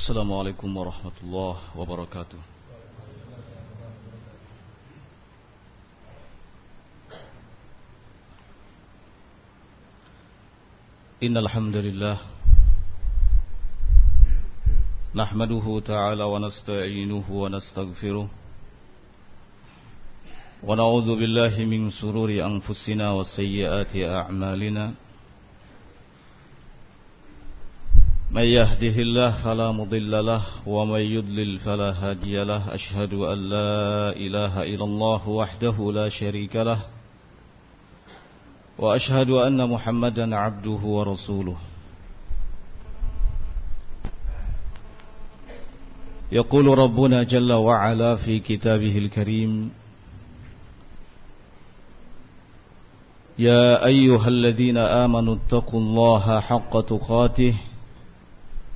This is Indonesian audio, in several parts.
السلام عليكم ورحمة الله وبركاته. إن الحمد لله نحمده تعالى ونستعينه ونستغفره ونعوذ بالله من سرور أنفسنا وسيئات أعمالنا. من يهده الله فلا مضل له ومن يضلل فلا هادي له أشهد أن لا إله إلا الله وحده لا شريك له وأشهد أن محمدا عبده ورسوله. يقول ربنا جل وعلا في كتابه الكريم يا أيها الذين آمنوا اتقوا الله حق تقاته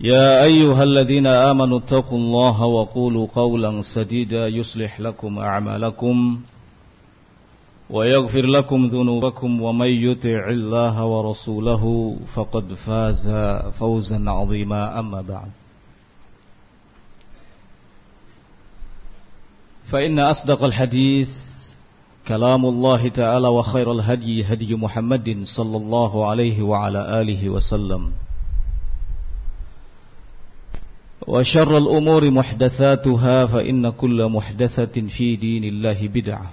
يا أيها الذين آمنوا اتقوا الله وقولوا قولا سديدا يصلح لكم أعمالكم ويغفر لكم ذنوبكم ومن يطع الله ورسوله فقد فاز فوزا عظيما أما بعد. فإن أصدق الحديث كلام الله تعالى وخير الهدي هدي محمد صلى الله عليه وعلى آله وسلم. وشر الأمور محدثاتها فإن كل محدثة في دين الله بدعة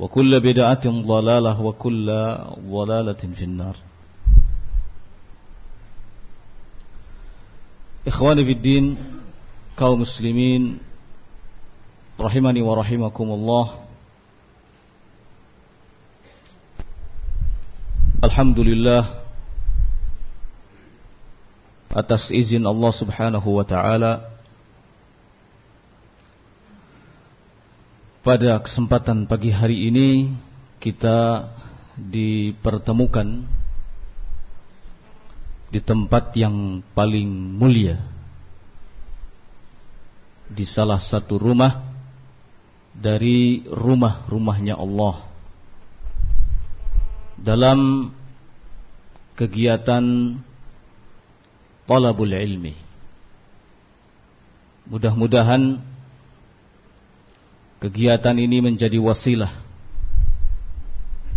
وكل بدعة ضلالة وكل ضلالة في النار. إخواني في الدين kaum muslimin rahimani wa rahimakumullah Alhamdulillah atas izin Allah Subhanahu wa taala pada kesempatan pagi hari ini kita dipertemukan di tempat yang paling mulia di salah satu rumah dari rumah-rumahnya Allah. Dalam kegiatan talabul ilmi. Mudah-mudahan kegiatan ini menjadi wasilah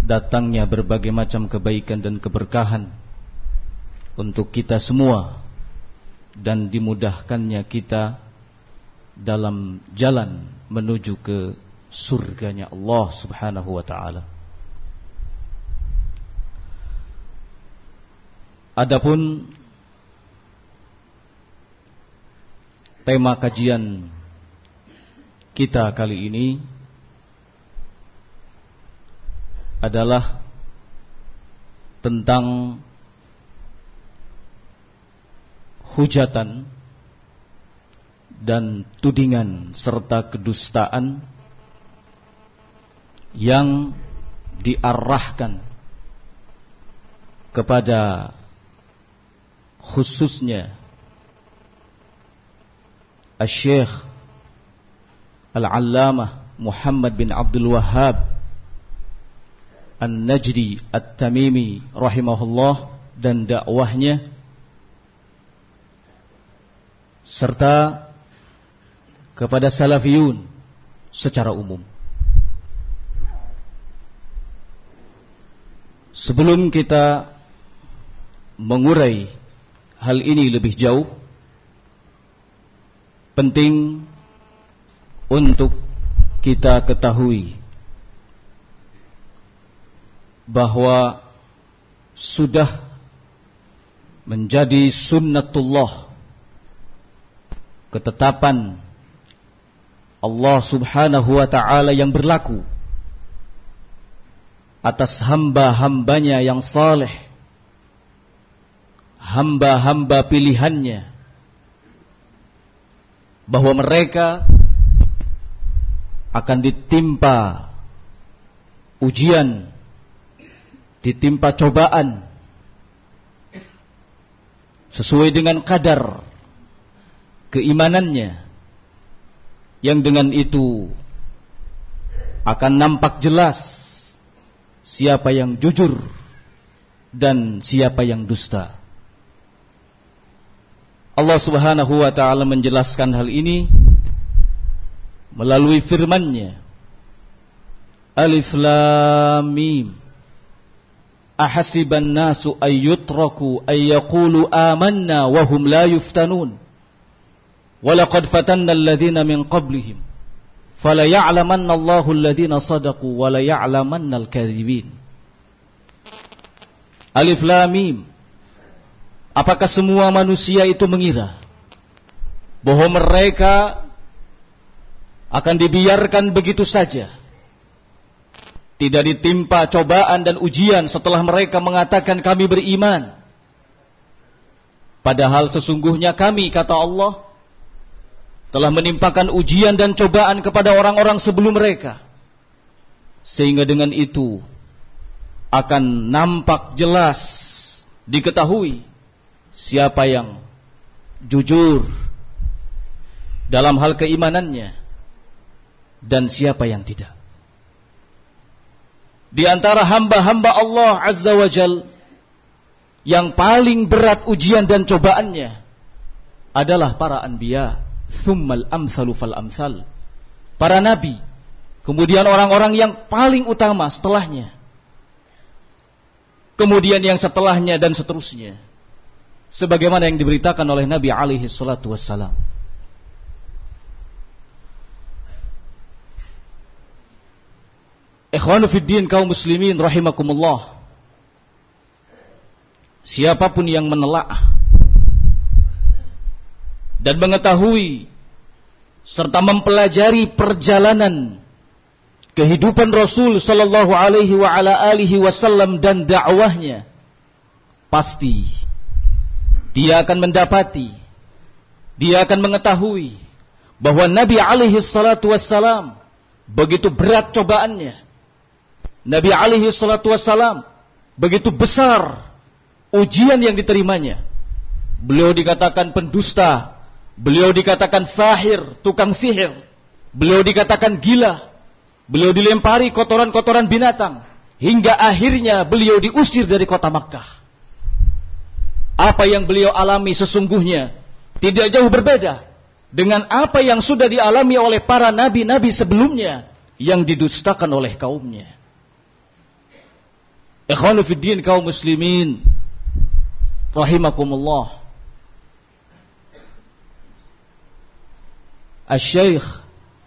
datangnya berbagai macam kebaikan dan keberkahan untuk kita semua dan dimudahkannya kita dalam jalan menuju ke surganya Allah Subhanahu wa taala. Adapun Tema kajian kita kali ini adalah tentang hujatan dan tudingan serta kedustaan yang diarahkan kepada khususnya Al-Syeikh Al-Allamah Muhammad bin Abdul Wahhab An-Najdi At-Tamimi rahimahullah dan dakwahnya serta kepada salafiyun secara umum. Sebelum kita mengurai hal ini lebih jauh, penting untuk kita ketahui bahwa sudah menjadi sunnatullah ketetapan Allah Subhanahu wa taala yang berlaku atas hamba-hambanya yang saleh hamba-hamba pilihannya bahwa mereka akan ditimpa ujian, ditimpa cobaan sesuai dengan kadar keimanannya yang dengan itu akan nampak jelas siapa yang jujur dan siapa yang dusta. Allah Subhanahu wa taala menjelaskan hal ini melalui firman-Nya. Alif Lam Mim. Ahasiban nasu ay yutraku ay yaqulu amanna wa hum la yuftanun. Walaqad fatanna alladhina min qablihim. Fala ya'lamanna Allahu alladhina sadaqu wa la ya'lamanna al-kadhibin. Alif Lam Mim. Apakah semua manusia itu mengira bahwa mereka akan dibiarkan begitu saja? Tidak ditimpa cobaan dan ujian setelah mereka mengatakan kami beriman. Padahal sesungguhnya kami, kata Allah, telah menimpakan ujian dan cobaan kepada orang-orang sebelum mereka. Sehingga dengan itu akan nampak jelas diketahui siapa yang jujur dalam hal keimanannya dan siapa yang tidak. Di antara hamba-hamba Allah Azza wa Jal yang paling berat ujian dan cobaannya adalah para anbiya, thummal amsalu fal amsal. Para nabi, kemudian orang-orang yang paling utama setelahnya. Kemudian yang setelahnya dan seterusnya sebagaimana yang diberitakan oleh Nabi alaihi salatu wassalam. Ikhwanu kaum muslimin rahimakumullah. Siapa pun yang menelaah dan mengetahui serta mempelajari perjalanan kehidupan Rasul sallallahu alaihi wa ala alihi wasallam dan dakwahnya pasti dia akan mendapati, dia akan mengetahui bahwa Nabi alaihi salatu wassalam begitu berat cobaannya. Nabi alaihi salatu wassalam begitu besar ujian yang diterimanya. Beliau dikatakan pendusta, beliau dikatakan sahir, tukang sihir, beliau dikatakan gila, beliau dilempari kotoran-kotoran binatang, hingga akhirnya beliau diusir dari kota Makkah apa yang beliau alami sesungguhnya tidak jauh berbeda dengan apa yang sudah dialami oleh para nabi-nabi sebelumnya yang didustakan oleh kaumnya. Ikhwanu fiddin kaum muslimin rahimakumullah. Al-Syeikh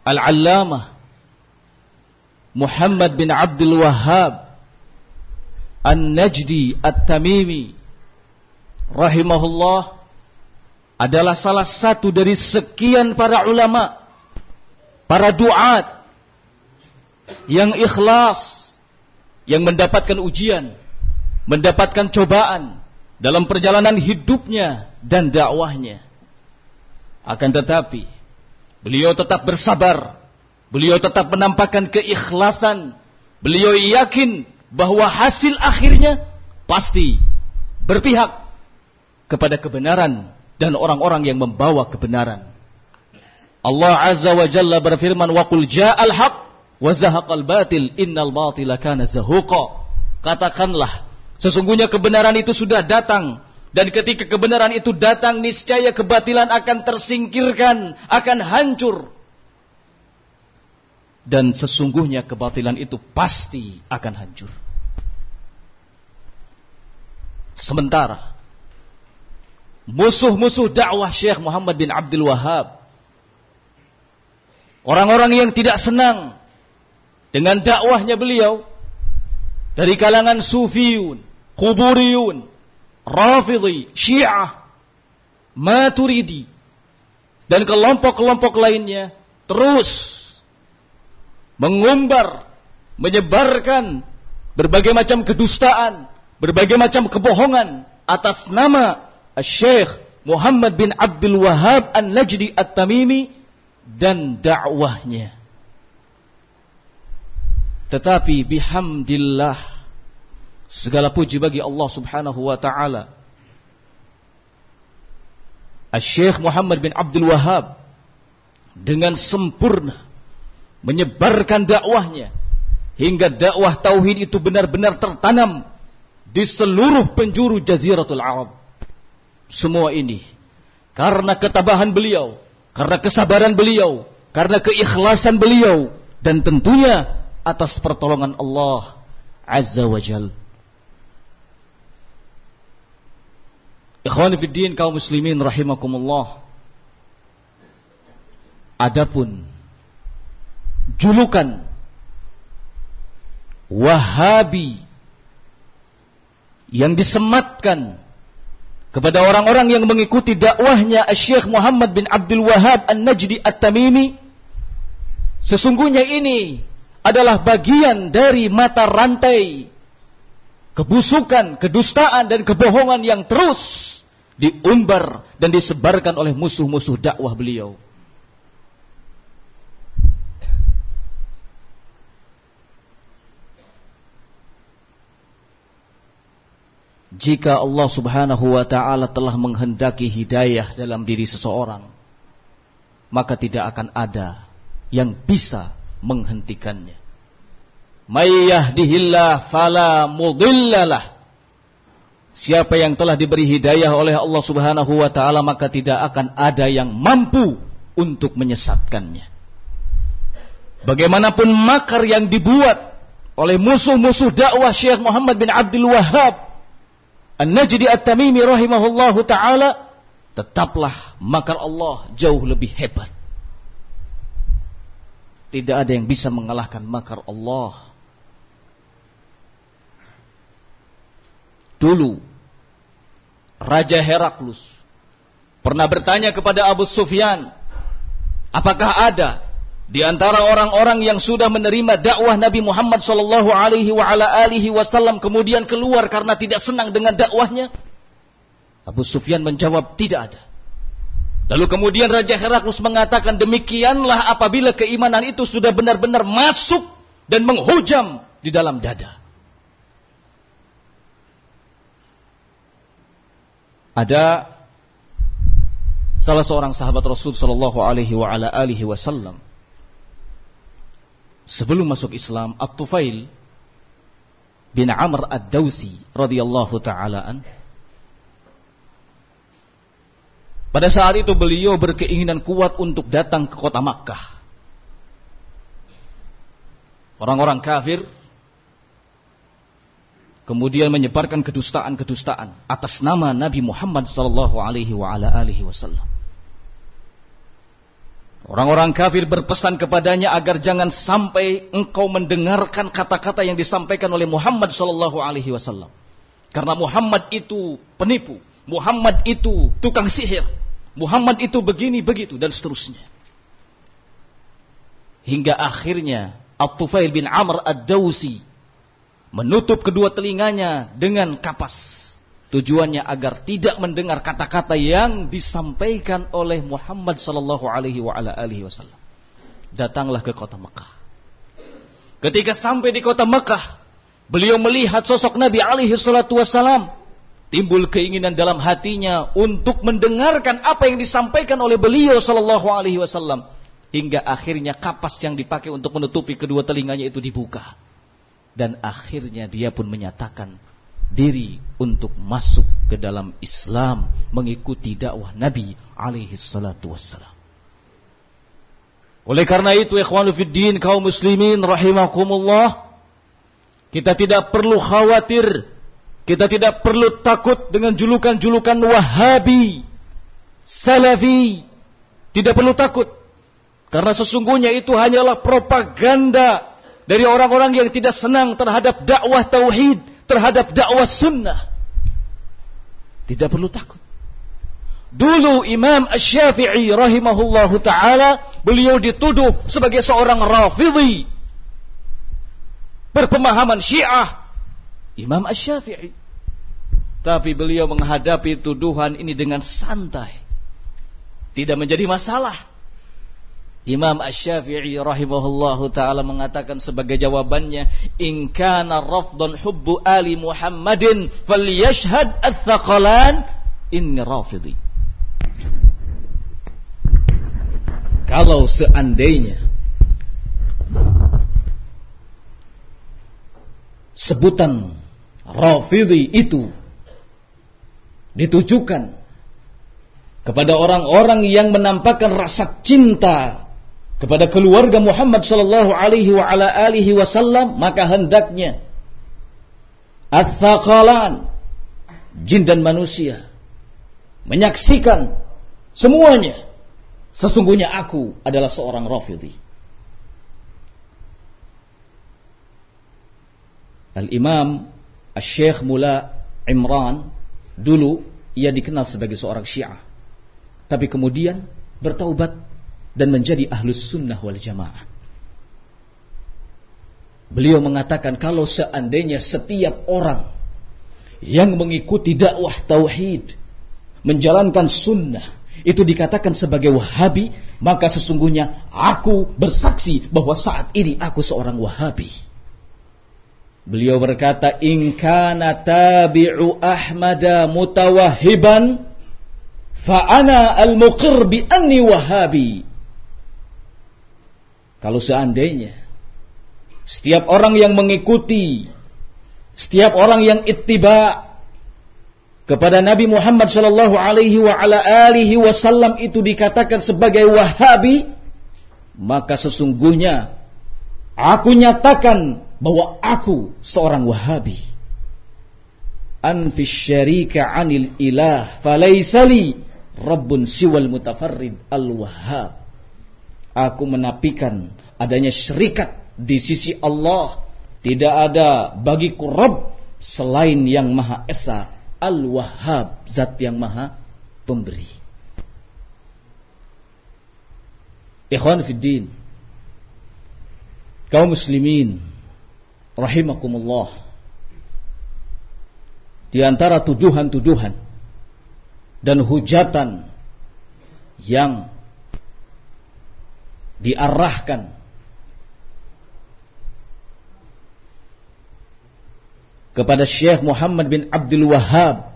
Al-Allamah Muhammad bin Abdul Wahhab An-Najdi At-Tamimi rahimahullah adalah salah satu dari sekian para ulama, para duat yang ikhlas, yang mendapatkan ujian, mendapatkan cobaan dalam perjalanan hidupnya dan dakwahnya. Akan tetapi, beliau tetap bersabar, beliau tetap menampakkan keikhlasan, beliau yakin bahwa hasil akhirnya pasti berpihak kepada kebenaran dan orang-orang yang membawa kebenaran. Allah Azza wa Jalla berfirman, "Wa qul ja'al haq wa zahaqal batil, innal batila kana zahuqa." Katakanlah, sesungguhnya kebenaran itu sudah datang dan ketika kebenaran itu datang niscaya kebatilan akan tersingkirkan, akan hancur. Dan sesungguhnya kebatilan itu pasti akan hancur. Sementara musuh-musuh dakwah Syekh Muhammad bin Abdul Wahab. Orang-orang yang tidak senang dengan dakwahnya beliau dari kalangan sufiyun, kuburiyun, rafidhi, syiah, maturidi, dan kelompok-kelompok lainnya terus mengumbar, menyebarkan berbagai macam kedustaan, berbagai macam kebohongan atas nama Syekh Muhammad bin Abdul Wahab An-Najdi At-Tamimi dan dakwahnya. Tetapi bihamdillah segala puji bagi Allah Subhanahu wa taala. Asy-Syaikh Muhammad bin Abdul Wahab dengan sempurna menyebarkan dakwahnya hingga dakwah tauhid itu benar-benar tertanam di seluruh penjuru jaziratul Arab. Semua ini karena ketabahan beliau, karena kesabaran beliau, karena keikhlasan beliau dan tentunya atas pertolongan Allah Azza wa Jal. Ikhwan fiddin kaum muslimin rahimakumullah. Adapun julukan Wahabi yang disematkan kepada orang-orang yang mengikuti dakwahnya Syekh Muhammad bin Abdul Wahab An-Najdi At-Tamimi sesungguhnya ini adalah bagian dari mata rantai kebusukan, kedustaan dan kebohongan yang terus diumbar dan disebarkan oleh musuh-musuh dakwah beliau. Jika Allah Subhanahu wa taala telah menghendaki hidayah dalam diri seseorang, maka tidak akan ada yang bisa menghentikannya. Fala mudhillalah. Siapa yang telah diberi hidayah oleh Allah Subhanahu wa taala maka tidak akan ada yang mampu untuk menyesatkannya. Bagaimanapun makar yang dibuat oleh musuh-musuh dakwah Syekh Muhammad bin Abdul Wahab An-Najdi At-Tamimi rahimahullahu taala tetaplah makar Allah jauh lebih hebat. Tidak ada yang bisa mengalahkan makar Allah. Dulu Raja Heraklus pernah bertanya kepada Abu Sufyan, apakah ada di antara orang-orang yang sudah menerima dakwah Nabi Muhammad sallallahu alaihi wa ala alihi wasallam kemudian keluar karena tidak senang dengan dakwahnya? Abu Sufyan menjawab, tidak ada. Lalu kemudian Raja Heraklus mengatakan demikianlah apabila keimanan itu sudah benar-benar masuk dan menghujam di dalam dada. Ada salah seorang sahabat Rasul sallallahu alaihi wa ala alihi wasallam sebelum masuk Islam At-Tufail bin Amr Ad-Dausi radhiyallahu taala an Pada saat itu beliau berkeinginan kuat untuk datang ke kota Makkah. Orang-orang kafir kemudian menyebarkan kedustaan-kedustaan atas nama Nabi Muhammad sallallahu alaihi wasallam. Orang-orang kafir berpesan kepadanya agar jangan sampai engkau mendengarkan kata-kata yang disampaikan oleh Muhammad sallallahu alaihi wasallam. Karena Muhammad itu penipu, Muhammad itu tukang sihir. Muhammad itu begini begitu dan seterusnya. Hingga akhirnya At-Tufail bin Amr Ad-Dawsi menutup kedua telinganya dengan kapas. Tujuannya agar tidak mendengar kata-kata yang disampaikan oleh Muhammad sallallahu alaihi wasallam. Datanglah ke kota Mekah. Ketika sampai di kota Mekah, beliau melihat sosok Nabi alaihi salatu wasallam timbul keinginan dalam hatinya untuk mendengarkan apa yang disampaikan oleh beliau sallallahu alaihi wasallam hingga akhirnya kapas yang dipakai untuk menutupi kedua telinganya itu dibuka dan akhirnya dia pun menyatakan diri untuk masuk ke dalam Islam mengikuti dakwah Nabi alaihi salatu wassalam oleh karena itu ikhwanu fiddin kaum muslimin rahimakumullah kita tidak perlu khawatir kita tidak perlu takut dengan julukan-julukan Wahabi, Salafi. Tidak perlu takut. Karena sesungguhnya itu hanyalah propaganda dari orang-orang yang tidak senang terhadap dakwah tauhid, terhadap dakwah sunnah. Tidak perlu takut. Dulu Imam Ash-Syafi'i rahimahullahu taala beliau dituduh sebagai seorang Rafidhi berpemahaman Syiah Imam Ash-Syafi'i. Tapi beliau menghadapi tuduhan ini dengan santai. Tidak menjadi masalah. Imam Ash-Syafi'i rahimahullahu taala mengatakan sebagai jawabannya, "In kana rafdan hubbu ali Muhammadin falyashhad ats-tsaqalan inni rafidhi." Kalau seandainya sebutan Rafidhi itu ditujukan kepada orang-orang yang menampakkan rasa cinta kepada keluarga Muhammad sallallahu alaihi wa ala alihi wasallam maka hendaknya ats-tsaqalan jin dan manusia menyaksikan semuanya. Sesungguhnya aku adalah seorang Rafidhi. Al-Imam Al-Syekh Mula Imran dulu ia dikenal sebagai seorang Syiah. Tapi kemudian bertaubat dan menjadi ahlus sunnah wal jamaah. Beliau mengatakan kalau seandainya setiap orang yang mengikuti dakwah tauhid, menjalankan sunnah, itu dikatakan sebagai wahabi, maka sesungguhnya aku bersaksi bahwa saat ini aku seorang wahabi. Beliau berkata, "In kana tabi'u Ahmada mutawahiban, fa ana al-muqir bi anni wahabi." Kalau seandainya setiap orang yang mengikuti, setiap orang yang ittiba kepada Nabi Muhammad sallallahu alaihi wa ala alihi wasallam itu dikatakan sebagai Wahabi, maka sesungguhnya aku nyatakan bahwa aku seorang Wahabi. Anfis syarika anil ilah falaisali rabbun siwal mutafarrid al-wahhab aku menapikan adanya syirikat di sisi Allah. Tidak ada bagiku Rabb selain yang Maha Esa, Al-Wahhab, zat yang Maha Pemberi. Ikhwan Fiddin, kaum muslimin, rahimakumullah. Di antara tuduhan-tuduhan dan hujatan yang diarahkan. Kepada Syekh Muhammad bin Abdul Wahhab.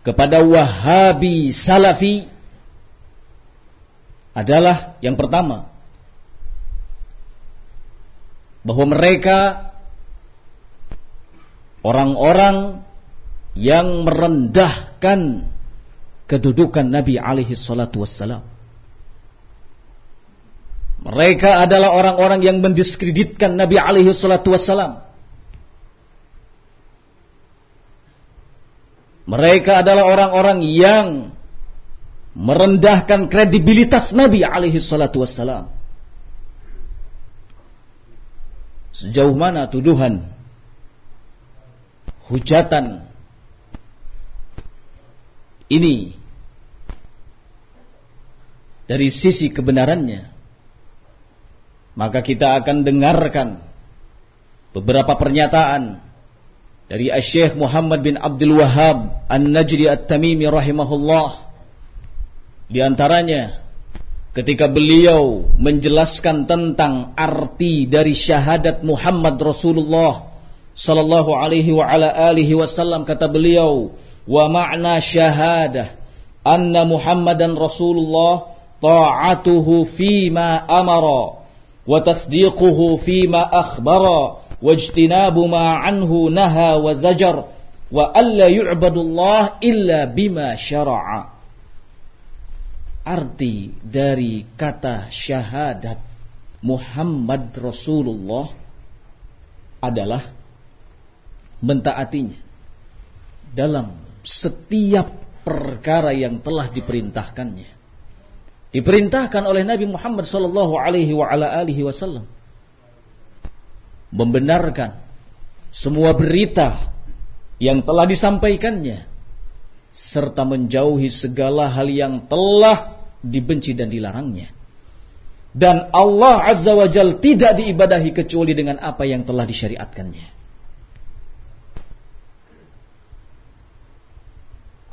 Kepada Wahabi Salafi. Adalah yang pertama. Bahwa mereka orang-orang yang merendahkan kedudukan Nabi alaihi salatu wassalam mereka adalah orang-orang yang mendiskreditkan Nabi alaihi salatu wassalam. Mereka adalah orang-orang yang merendahkan kredibilitas Nabi alaihi salatu wassalam. Sejauh mana tuduhan, hujatan ini dari sisi kebenarannya maka kita akan dengarkan beberapa pernyataan dari Syekh Muhammad bin Abdul Wahab An-Najdi At-Tamimi rahimahullah. Di antaranya ketika beliau menjelaskan tentang arti dari syahadat Muhammad Rasulullah sallallahu alaihi wa ala alihi wasallam kata beliau wa ma'na syahadah anna Muhammadan Rasulullah ta'atuhu fima amara وتصديقه فيما أخبر واجتناب ما عنه نهى وزجر وألا يعبد الله إلا بما شرع Arti dari kata syahadat Muhammad Rasulullah adalah mentaatinya dalam setiap perkara yang telah diperintahkannya diperintahkan oleh Nabi Muhammad sallallahu alaihi wasallam. Membenarkan semua berita yang telah disampaikannya serta menjauhi segala hal yang telah dibenci dan dilarangnya. Dan Allah Azza wa Jal tidak diibadahi kecuali dengan apa yang telah disyariatkannya.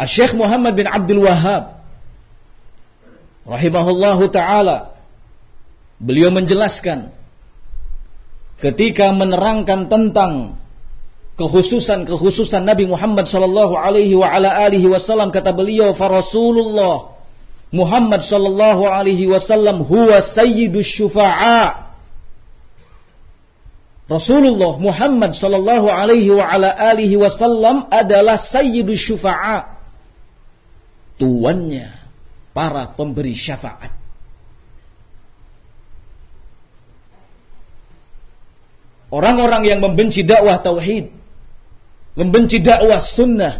Syekh Muhammad bin Abdul Wahab rahimahullahu taala. Beliau menjelaskan ketika menerangkan tentang kekhususan-kekhususan Nabi Muhammad sallallahu alaihi wa ala alihi wasallam kata beliau fa Rasulullah Muhammad sallallahu alaihi wasallam huwa sayyidus syufa'a Rasulullah Muhammad sallallahu alaihi wa ala alihi wasallam adalah sayyidus syufa'a tuannya para pemberi syafaat Orang-orang yang membenci dakwah tauhid, membenci dakwah sunnah,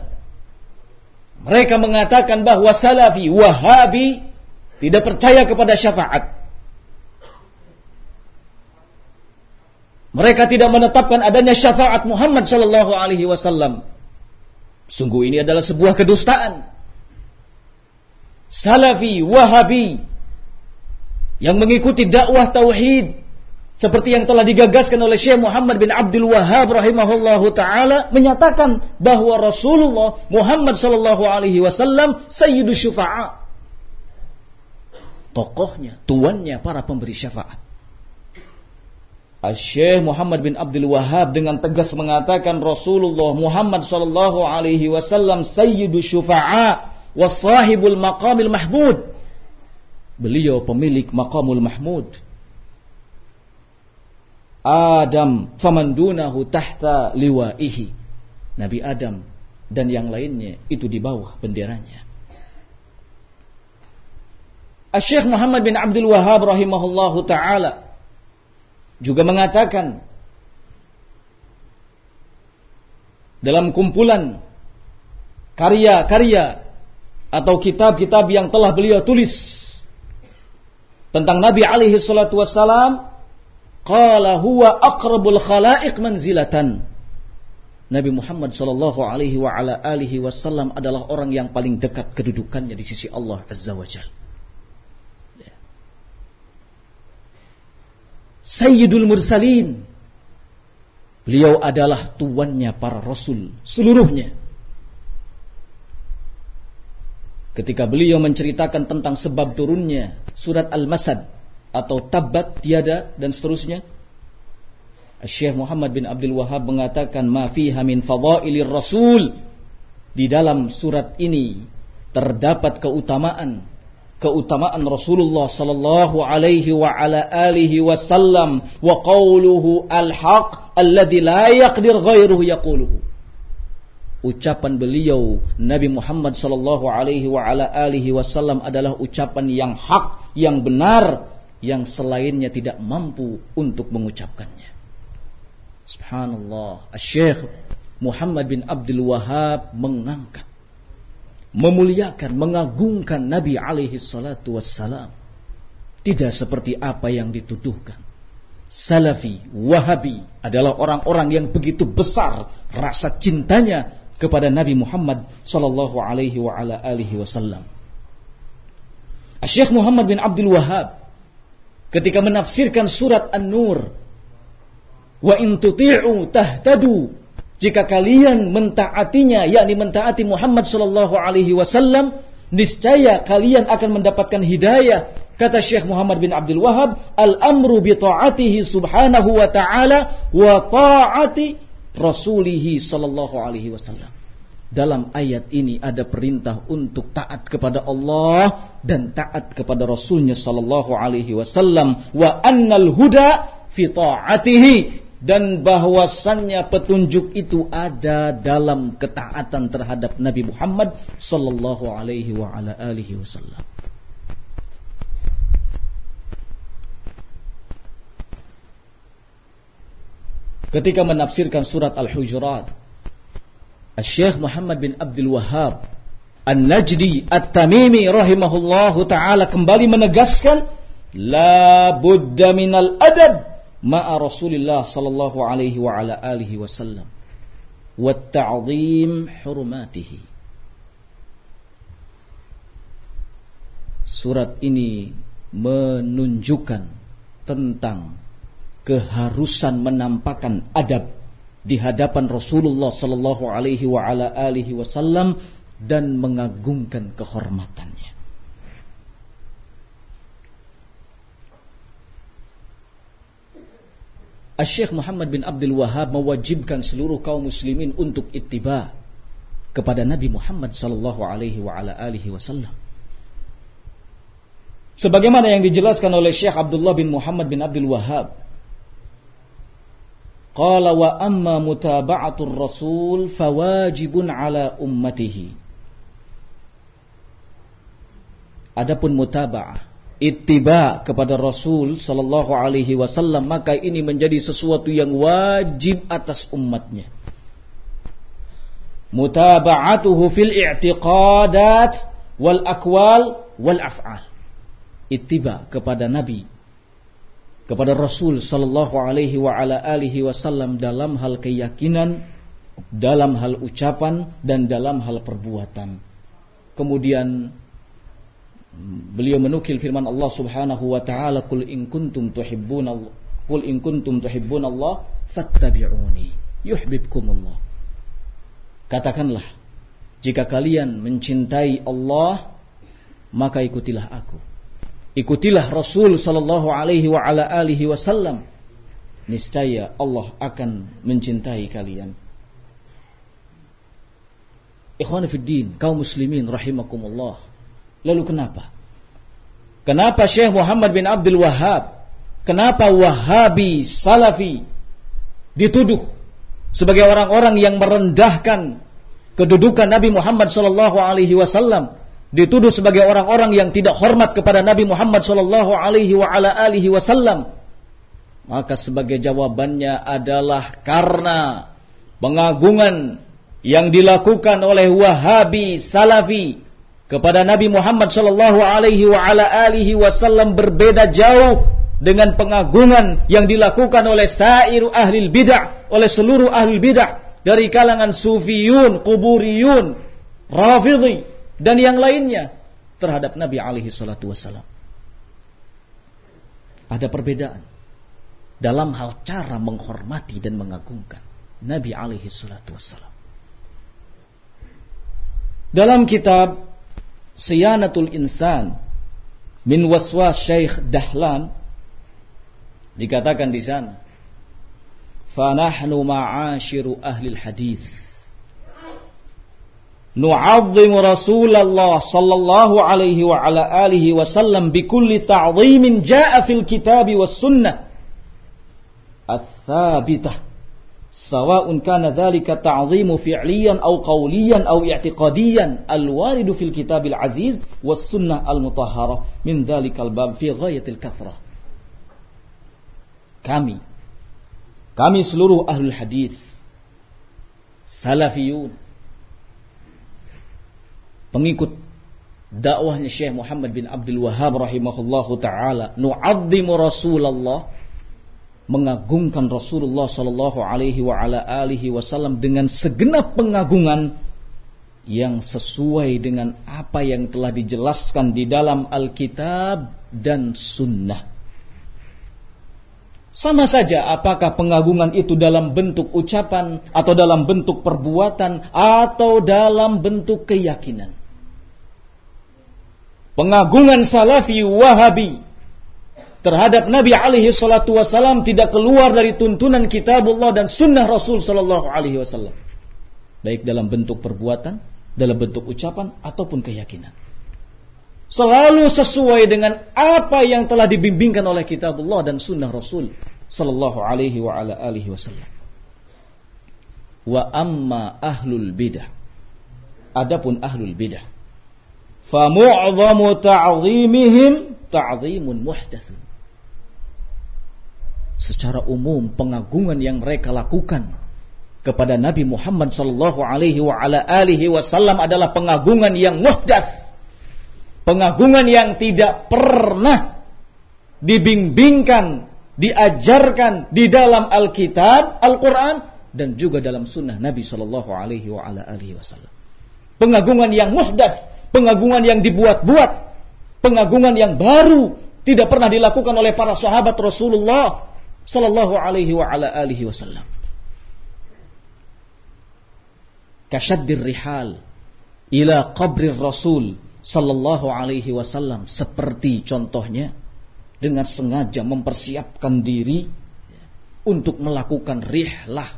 mereka mengatakan bahwa salafi, wahabi tidak percaya kepada syafaat. Mereka tidak menetapkan adanya syafaat Muhammad sallallahu alaihi wasallam. Sungguh ini adalah sebuah kedustaan. Salafi, Wahabi yang mengikuti dakwah tauhid seperti yang telah digagaskan oleh Syekh Muhammad bin Abdul Wahab rahimahullahu taala menyatakan bahwa Rasulullah Muhammad sallallahu alaihi wasallam sayyidus syufa'a. Tokohnya, tuannya para pemberi syafaat. Syekh Muhammad bin Abdul Wahab dengan tegas mengatakan Rasulullah Muhammad sallallahu alaihi wasallam sayyidus syufa'a wa sahibul maqamil mahmud. Beliau pemilik maqamul mahmud Adam famandunahu tahta liwaihi. Nabi Adam dan yang lainnya itu di bawah benderanya. Syekh Muhammad bin Abdul Wahab rahimahullahu taala juga mengatakan dalam kumpulan karya-karya atau kitab-kitab yang telah beliau tulis tentang Nabi alaihi salatu wassalam Qala huwa aqrabul khalaiq manzilatan. Nabi Muhammad sallallahu alaihi wa ala alihi wasallam adalah orang yang paling dekat kedudukannya di sisi Allah Azza wa Jalla. Ya. Sayyidul Mursalin. Beliau adalah tuannya para rasul seluruhnya. Ketika beliau menceritakan tentang sebab turunnya surat Al-Masad atau tabat tiada dan seterusnya. Syekh Muhammad bin Abdul Wahab mengatakan ma fiha min fadailir rasul di dalam surat ini terdapat keutamaan keutamaan Rasulullah sallallahu alaihi wa ala alihi wasallam wa qawluhu al-haq alladhi la yaqdir ghairuhu yaquluhu ucapan beliau Nabi Muhammad sallallahu alaihi wa ala alihi wasallam adalah ucapan yang hak yang benar yang selainnya tidak mampu untuk mengucapkannya. Subhanallah. Syekh Muhammad bin Abdul Wahab mengangkat, memuliakan, mengagungkan Nabi alaihi salatu wassalam. Tidak seperti apa yang dituduhkan. Salafi, Wahabi adalah orang-orang yang begitu besar rasa cintanya kepada Nabi Muhammad sallallahu alaihi wa ala alihi wasallam. Syekh Muhammad bin Abdul Wahab ketika menafsirkan surat An-Nur. Wa in tuti'u tahtadu. Jika kalian mentaatinya, yakni mentaati Muhammad sallallahu alaihi wasallam, niscaya kalian akan mendapatkan hidayah. Kata Syekh Muhammad bin Abdul Wahab, al-amru bi ta'atihi subhanahu wa ta'ala wa ta'ati rasulihi sallallahu alaihi wasallam. Dalam ayat ini ada perintah untuk taat kepada Allah dan taat kepada Rasulnya Sallallahu Alaihi Wasallam. Wa annal huda fi ta'atihi. Dan bahwasannya petunjuk itu ada dalam ketaatan terhadap Nabi Muhammad Sallallahu Alaihi wa ala alihi Wasallam. Ketika menafsirkan surat Al-Hujurat Syekh Muhammad bin Abdul Wahab An-Najdi At-Tamimi rahimahullahu taala kembali menegaskan la budda minal adab ma'a Rasulillah sallallahu alaihi wa ala alihi wasallam wa ta'zim hurmatihi. Surat ini menunjukkan tentang keharusan menampakkan adab di hadapan Rasulullah sallallahu alaihi wa ala alihi wasallam dan mengagungkan kehormatannya. Syekh Muhammad bin Abdul Wahab mewajibkan seluruh kaum muslimin untuk ittiba kepada Nabi Muhammad sallallahu alaihi wa ala alihi wasallam. Sebagaimana yang dijelaskan oleh Syekh Abdullah bin Muhammad bin Abdul Wahab. Qala wa amma mutaba'atur rasul fawajibun ala ummatihi. Adapun mutaba'ah ittiba kepada Rasul sallallahu alaihi wasallam maka ini menjadi sesuatu yang wajib atas umatnya. Mutaba'atuhu fil i'tiqadat wal akwal wal af'al. Ittiba kepada Nabi kepada Rasul sallallahu alaihi wa ala alihi wasallam dalam hal keyakinan, dalam hal ucapan dan dalam hal perbuatan. Kemudian beliau menukil firman Allah Subhanahu wa taala kul in kuntum tuhibbuna kul in kuntum tuhibbuna Allah fattabi'uni yuhibbukumullah katakanlah jika kalian mencintai Allah maka ikutilah aku ikutilah Rasul sallallahu alaihi wa ala alihi wasallam niscaya Allah akan mencintai kalian Ikhwan fiddin kaum muslimin rahimakumullah Lalu kenapa? Kenapa Syekh Muhammad bin Abdul Wahab? Kenapa Wahabi Salafi dituduh sebagai orang-orang yang merendahkan kedudukan Nabi Muhammad sallallahu alaihi wasallam, dituduh sebagai orang-orang yang tidak hormat kepada Nabi Muhammad sallallahu alaihi wa ala alihi wasallam? Maka sebagai jawabannya adalah karena pengagungan yang dilakukan oleh Wahabi Salafi kepada Nabi Muhammad sallallahu alaihi wa ala alihi wasallam berbeda jauh dengan pengagungan yang dilakukan oleh sairu ahli bidah, oleh seluruh ahli bidah dari kalangan sufiyun, kuburiyun, rafidhi dan yang lainnya terhadap Nabi alaihi salatu wasallam. Ada perbedaan dalam hal cara menghormati dan mengagungkan Nabi alaihi salatu wasallam. Dalam kitab Siyanatul Insan min waswas Syekh Dahlan dikatakan di sana fanahnu ma'asyiru ahli hadis نعظم رسول الله صلى الله عليه وعلى آله وسلم بكل تعظيم جاء في الكتاب والسنة الثابتة سواء كان ذلك تعظيم فعليا أو قوليا أو اعتقاديا الوارد في الكتاب العزيز والسنة المطهرة. من ذلك الباب في غاية الكثرة. kami kami seluruh أهل الحديث سلفيون. Pengikut dakwahnya Syekh Muhammad bin Abdul Wahab rahimahullahu taala nu'azzimu Rasulullah mengagungkan Rasulullah Shallallahu Alaihi Wasallam dengan segenap pengagungan yang sesuai dengan apa yang telah dijelaskan di dalam Alkitab dan Sunnah. Sama saja apakah pengagungan itu dalam bentuk ucapan atau dalam bentuk perbuatan atau dalam bentuk keyakinan. Pengagungan salafi wahabi terhadap Nabi alaihi salatu wasallam tidak keluar dari tuntunan kitabullah dan sunnah Rasul sallallahu alaihi wasallam. Baik dalam bentuk perbuatan, dalam bentuk ucapan ataupun keyakinan. Selalu sesuai dengan apa yang telah dibimbingkan oleh kitabullah dan sunnah Rasul sallallahu alaihi wa ala alihi wasallam. Wa amma ahlul bidah. Adapun ahlul bidah. Mu'zamu ta'zimihim ta'zimun muhdatsun secara umum pengagungan yang mereka lakukan kepada Nabi Muhammad sallallahu alaihi wa ala alihi wasallam adalah pengagungan yang muhdats. Pengagungan yang tidak pernah dibimbingkan, diajarkan di dalam Alkitab, Al-Qur'an dan juga dalam sunnah Nabi sallallahu alaihi wa ala alihi wasallam. Pengagungan yang muhdats, pengagungan yang dibuat-buat, pengagungan yang baru tidak pernah dilakukan oleh para sahabat Rasulullah sallallahu alaihi wa ala alihi wasallam. Kasyaddir rihal ila qabri Rasul sallallahu alaihi wasallam seperti contohnya dengan sengaja mempersiapkan diri untuk melakukan rihlah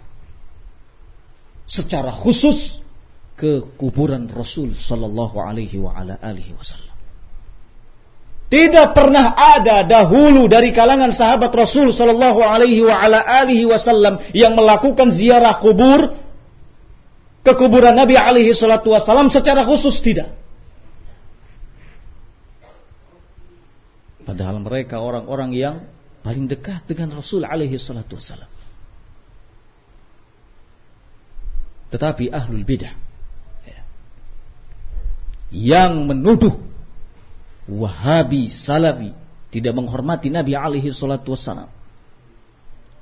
secara khusus ke kuburan Rasul sallallahu alaihi wa ala alihi wasallam. Tidak pernah ada dahulu dari kalangan sahabat Rasul sallallahu alaihi wa ala alihi wasallam yang melakukan ziarah kubur ke kuburan Nabi alaihi salatu wasallam secara khusus tidak. Padahal mereka orang-orang yang paling dekat dengan Rasul alaihi salatu wasallam. Tetapi ahlul bidah yang menuduh Wahabi, Salafi tidak menghormati Nabi alaihi salatu wassalam.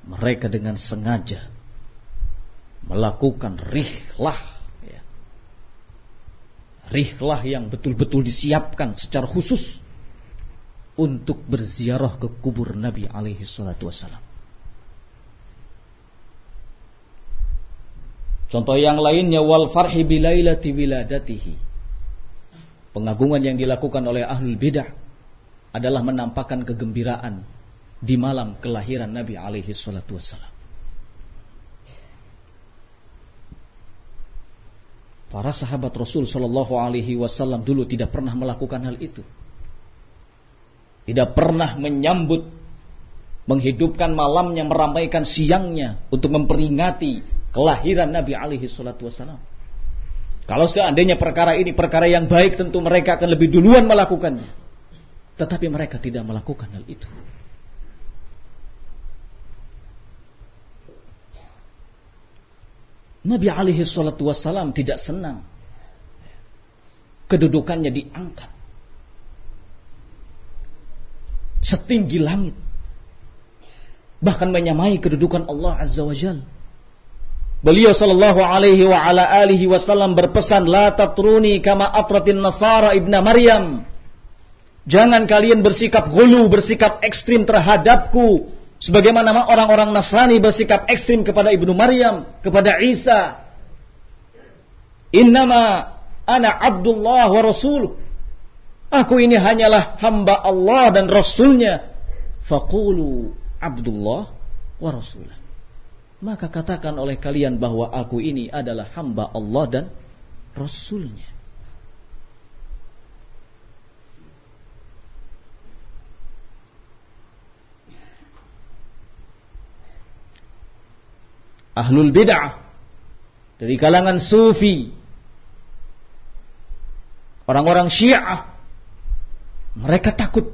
Mereka dengan sengaja melakukan rihlah ya. Rihlah yang betul-betul disiapkan secara khusus untuk berziarah ke kubur Nabi alaihi salatu wassalam. Contoh yang lainnya wal farhi bilailati wiladatihi Pengagungan yang dilakukan oleh ahlul bidah adalah menampakkan kegembiraan di malam kelahiran Nabi alaihi salatu wassalam. Para sahabat Rasul Shallallahu Alaihi Wasallam dulu tidak pernah melakukan hal itu. Tidak pernah menyambut, menghidupkan malamnya, meramaikan siangnya untuk memperingati kelahiran Nabi Alaihi Wasallam. Kalau seandainya perkara ini perkara yang baik tentu mereka akan lebih duluan melakukannya. Tetapi mereka tidak melakukan hal itu. Nabi alaihi salatu wassalam tidak senang. Kedudukannya diangkat. Setinggi langit. Bahkan menyamai kedudukan Allah Azza wa Jalla. Beliau sallallahu alaihi wa ala alihi wasallam berpesan la tatruni kama atratin nasara ibna Maryam. Jangan kalian bersikap gulu, bersikap ekstrim terhadapku sebagaimana orang-orang Nasrani bersikap ekstrim kepada Ibnu Maryam, kepada Isa. Innama ana Abdullah wa Rasul. Aku ini hanyalah hamba Allah dan Rasulnya. Faqulu Abdullah wa Rasulah maka katakan oleh kalian bahwa aku ini adalah hamba Allah dan Rasulnya. Ahlul bid'ah dari kalangan sufi orang-orang syiah mereka takut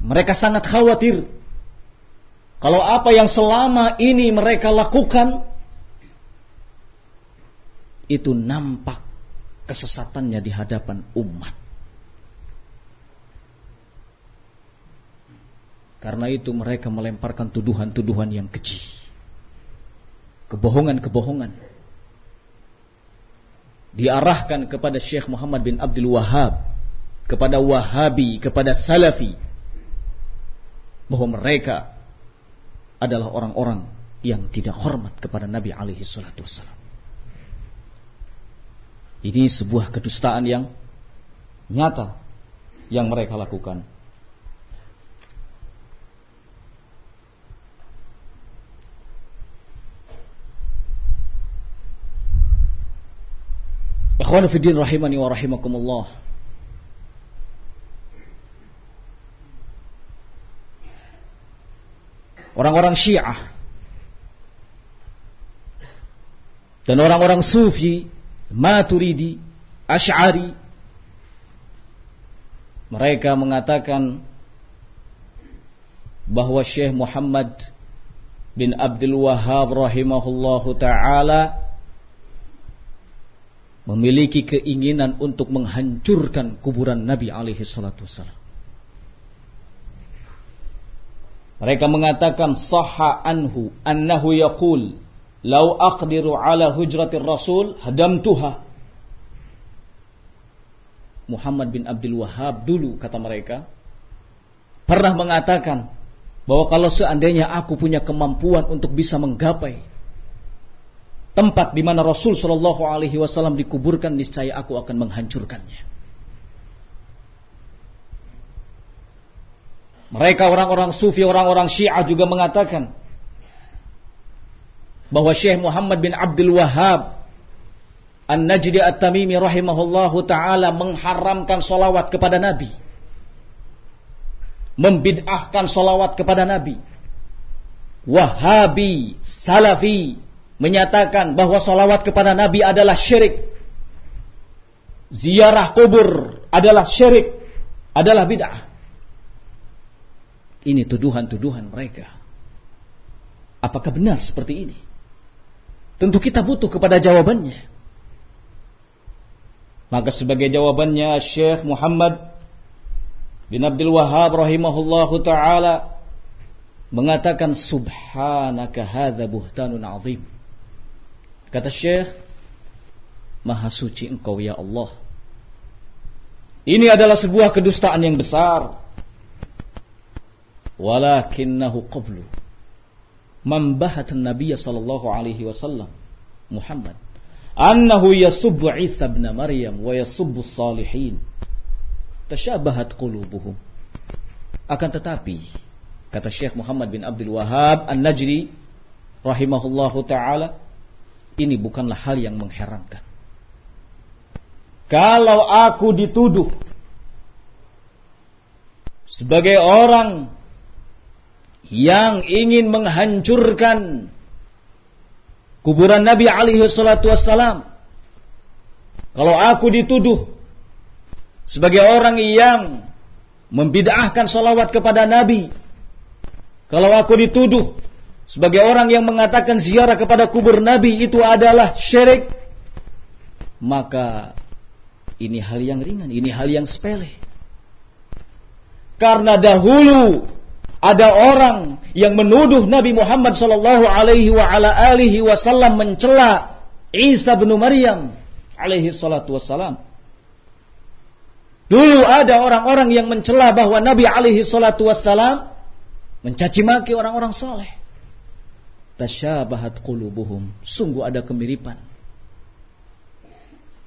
mereka sangat khawatir kalau apa yang selama ini mereka lakukan itu nampak kesesatannya di hadapan umat. Karena itu mereka melemparkan tuduhan-tuduhan yang keji. Kebohongan-kebohongan. Diarahkan kepada Syekh Muhammad bin Abdul Wahab. Kepada Wahabi, kepada Salafi. Bahwa mereka adalah orang-orang yang tidak hormat kepada Nabi alaihi salatu wassalam. Ini sebuah kedustaan yang nyata yang mereka lakukan. Ikhwan fiddin rahimani wa rahimakumullah. Orang-orang Syiah dan orang-orang Sufi, Maturidi, Ash'ari mereka mengatakan bahwa Syekh Muhammad bin Abdul Wahab rahimahullahu taala memiliki keinginan untuk menghancurkan kuburan Nabi alaihi salatu wasallam. Mereka mengatakan sahha anhu annahu yaqul lau aqdiru ala hujratir rasul hadamtuha. Muhammad bin Abdul Wahab dulu kata mereka pernah mengatakan bahwa kalau seandainya aku punya kemampuan untuk bisa menggapai tempat di mana Rasul Shallallahu Alaihi Wasallam dikuburkan, niscaya aku akan menghancurkannya. Mereka orang-orang Sufi, orang-orang Syiah juga mengatakan bahwa Syekh Muhammad bin Abdul Wahab An-Najdi At-Tamimi rahimahullahu taala mengharamkan solawat kepada Nabi. Membid'ahkan solawat kepada Nabi. Wahabi, Salafi menyatakan bahwa solawat kepada Nabi adalah syirik. Ziarah kubur adalah syirik, adalah bid'ah. Ini tuduhan-tuduhan mereka. Apakah benar seperti ini? Tentu kita butuh kepada jawabannya. Maka sebagai jawabannya Syekh Muhammad bin Abdul Wahab rahimahullahu taala mengatakan subhanaka hadza buhtanun azim. Kata Syekh, Maha suci engkau ya Allah. Ini adalah sebuah kedustaan yang besar. Walakinnahu qablu. Mambahat Nabi sallallahu alaihi wasallam Muhammad. Annahu yasubbu Isa bin Maryam wa yasubbu salihin tashabahat qulubuhum. Akan tetapi kata Syekh Muhammad bin Abdul Wahab An-Najri rahimahullahu taala ini bukanlah hal yang mengherankan. Kalau aku dituduh sebagai orang yang ingin menghancurkan kuburan Nabi alaihi salatu wassalam. Kalau aku dituduh sebagai orang yang membid'ahkan salawat kepada Nabi. Kalau aku dituduh sebagai orang yang mengatakan ziarah kepada kubur Nabi itu adalah syirik, maka ini hal yang ringan, ini hal yang sepele. Karena dahulu ada orang yang menuduh Nabi Muhammad sallallahu alaihi wa ala alihi wasallam mencela Isa bin Maryam alaihi salatu wassalam. Dulu ada orang-orang yang mencela bahwa Nabi alaihi salatu wassalam mencaci maki orang-orang soleh tasyabahat qulubuhum. Sungguh ada kemiripan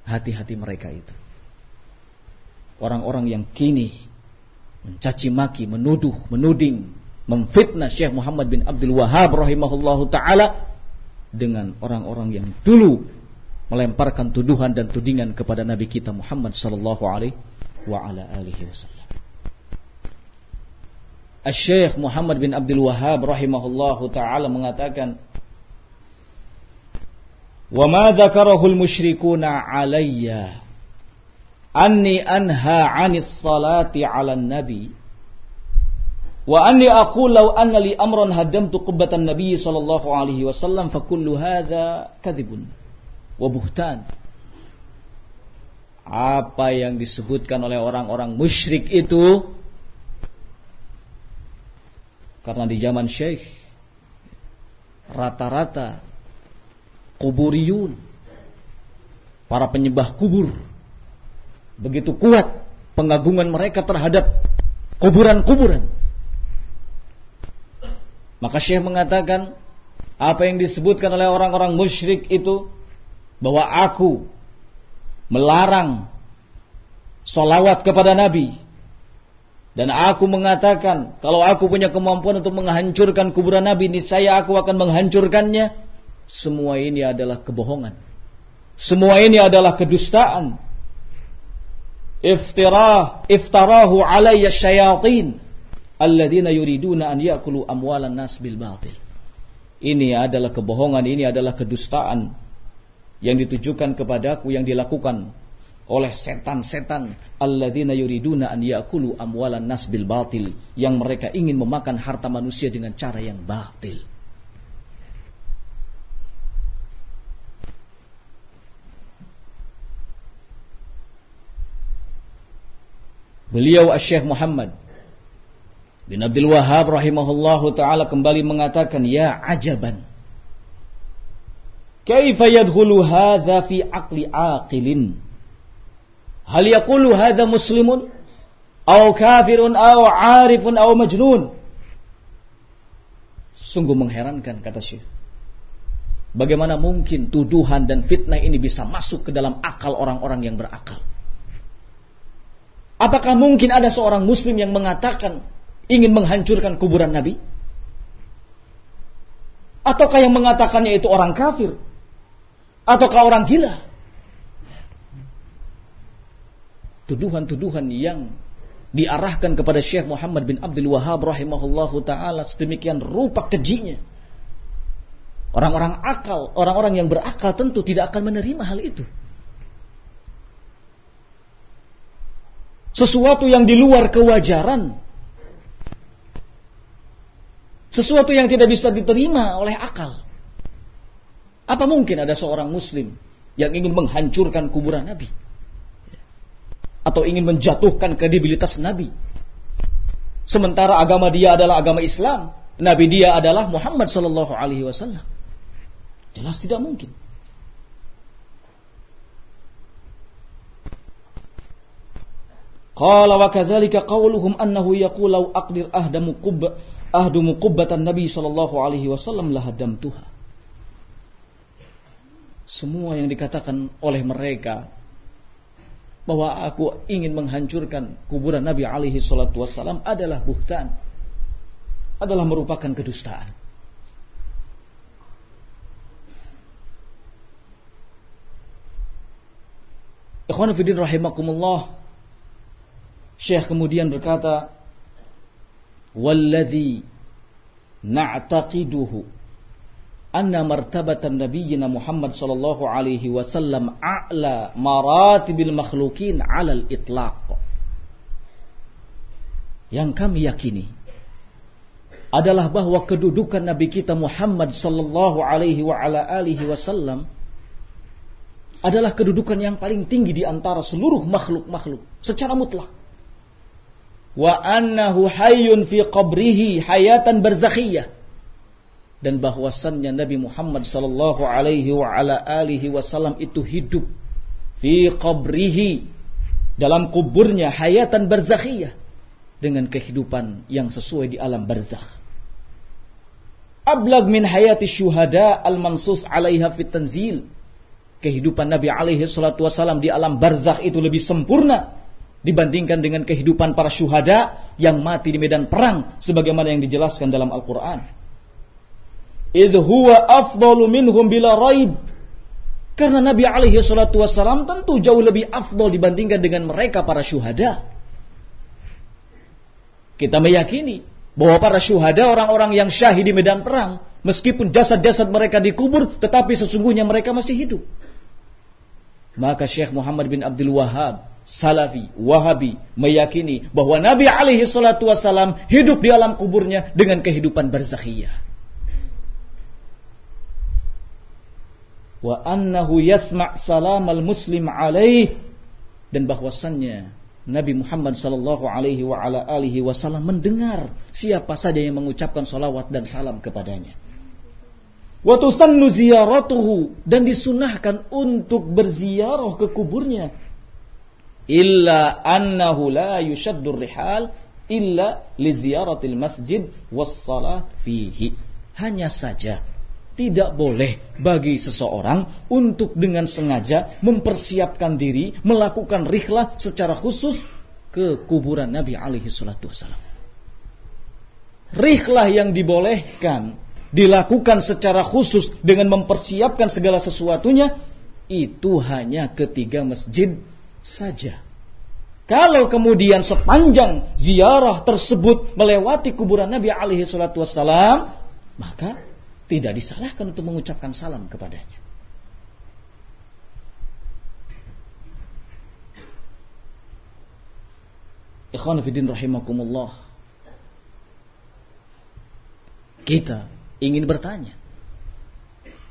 hati-hati mereka itu. Orang-orang yang kini mencaci maki, menuduh, menuding, memfitnah Syekh Muhammad bin Abdul Wahab rahimahullahu taala dengan orang-orang yang dulu melemparkan tuduhan dan tudingan kepada Nabi kita Muhammad sallallahu alaihi wa ala alihi wasallam. Syekh Muhammad bin Abdul Wahab rahimahullahu taala mengatakan Wa ma dzakarahu al-musyrikuna alayya anni anha 'anis salati 'alan nabi. Wa anni aqul law anna li amran haddamtu qubbatan nabi sallallahu alaihi wasallam fa kullu hadza kadhibun wa buhtan. Apa yang disebutkan oleh orang-orang musyrik itu? Karena di zaman Syekh rata-rata kuburiyun para penyembah kubur begitu kuat pengagungan mereka terhadap kuburan-kuburan. Maka Syekh mengatakan apa yang disebutkan oleh orang-orang musyrik itu bahwa aku melarang solawat kepada Nabi dan aku mengatakan, kalau aku punya kemampuan untuk menghancurkan kuburan Nabi, ini saya aku akan menghancurkannya. Semua ini adalah kebohongan. Semua ini adalah kedustaan. Iftirah, iftarahu alayya syayatin. Alladzina yuriduna an yakulu amwalan nas bil batil. Ini adalah kebohongan, ini adalah kedustaan yang ditujukan kepadaku yang dilakukan oleh setan-setan alladzina yuriduna an yakulu amwalan nas bil batil yang mereka ingin memakan harta manusia dengan cara yang batil. Beliau Syekh Muhammad bin Abdul Wahab rahimahullahu taala kembali mengatakan ya ajaban Kaifa yadkhulu hadza fi aqli aqilin Hal yaqulu hadha muslimun aw kafirun aw arifun aw majnun. Sungguh mengherankan kata Syekh. Bagaimana mungkin tuduhan dan fitnah ini bisa masuk ke dalam akal orang-orang yang berakal? Apakah mungkin ada seorang muslim yang mengatakan ingin menghancurkan kuburan Nabi? Ataukah yang mengatakannya itu orang kafir? Ataukah orang gila? Tuduhan-tuduhan yang diarahkan kepada Syekh Muhammad bin Abdul Wahab rahimahullahu taala sedemikian rupa kejinya Orang-orang akal, orang-orang yang berakal tentu tidak akan menerima hal itu. Sesuatu yang di luar kewajaran. Sesuatu yang tidak bisa diterima oleh akal. Apa mungkin ada seorang muslim yang ingin menghancurkan kuburan Nabi? Atau ingin menjatuhkan kredibilitas Nabi? Sementara agama dia adalah agama Islam, Nabi dia adalah Muhammad sallallahu alaihi wasallam. Jelas tidak mungkin. Qala wa kadzalika qauluhum annahu yaqulu aqdir ahdamu qubba ahdumu qubbatan Nabi sallallahu alaihi wasallam lahadamtuha. Semua yang dikatakan oleh mereka bahwa aku ingin menghancurkan kuburan Nabi alaihi salatu wasallam adalah buhtan. Adalah merupakan kedustaan. Ikhwan Fidin rahimakumullah. Syekh kemudian berkata, "Walladhi na'taqiduhu anna martabatan nabiyyina Muhammad sallallahu alaihi wasallam a'la maratibil makhlukin 'alal itlaq." Yang kami yakini adalah bahwa kedudukan Nabi kita Muhammad sallallahu alaihi wa ala alihi wasallam adalah kedudukan yang paling tinggi di antara seluruh makhluk-makhluk secara mutlak. Wa annahu hayyun fi qabrihi hayatan barzakhiyah. Dan bahwasannya Nabi Muhammad sallallahu alaihi wa ala alihi wasallam itu hidup fi qabrihi dalam kuburnya hayatan barzakhiyah dengan kehidupan yang sesuai di alam barzakh. Ablag min hayati syuhada al-mansus alaiha fit tanzil kehidupan Nabi alaihi salatu wasallam di alam barzakh itu lebih sempurna dibandingkan dengan kehidupan para syuhada yang mati di medan perang sebagaimana yang dijelaskan dalam Al-Qur'an. Idh huwa afdalu minhum bila raib. Karena Nabi alaihi salatu wasallam tentu jauh lebih afdal dibandingkan dengan mereka para syuhada. Kita meyakini bahwa para syuhada orang-orang yang syahid di medan perang, meskipun jasad-jasad mereka dikubur, tetapi sesungguhnya mereka masih hidup. Maka Syekh Muhammad bin Abdul Wahab, Salafi, Wahabi, meyakini bahwa Nabi alaihi salatu wasalam hidup di alam kuburnya dengan kehidupan barzakhiyah. Wa annahu yasma' salam al-muslim alaih dan bahwasannya Nabi Muhammad sallallahu alaihi wasallam mendengar siapa saja yang mengucapkan salawat dan salam kepadanya. Wa tusannu ziyaratuhu dan disunahkan untuk berziarah ke kuburnya. Illa annahu la yushaddur rihal illa li ziyaratil masjid was salat fihi. Hanya saja tidak boleh bagi seseorang untuk dengan sengaja mempersiapkan diri melakukan rihlah secara khusus ke kuburan Nabi alaihi salatu wasallam. Rihlah yang dibolehkan dilakukan secara khusus dengan mempersiapkan segala sesuatunya itu hanya ketiga masjid saja. Kalau kemudian sepanjang ziarah tersebut melewati kuburan Nabi alaihi salatu wassalam, maka tidak disalahkan untuk mengucapkan salam kepadanya. Ikhwan fillah rahimakumullah. Kita ingin bertanya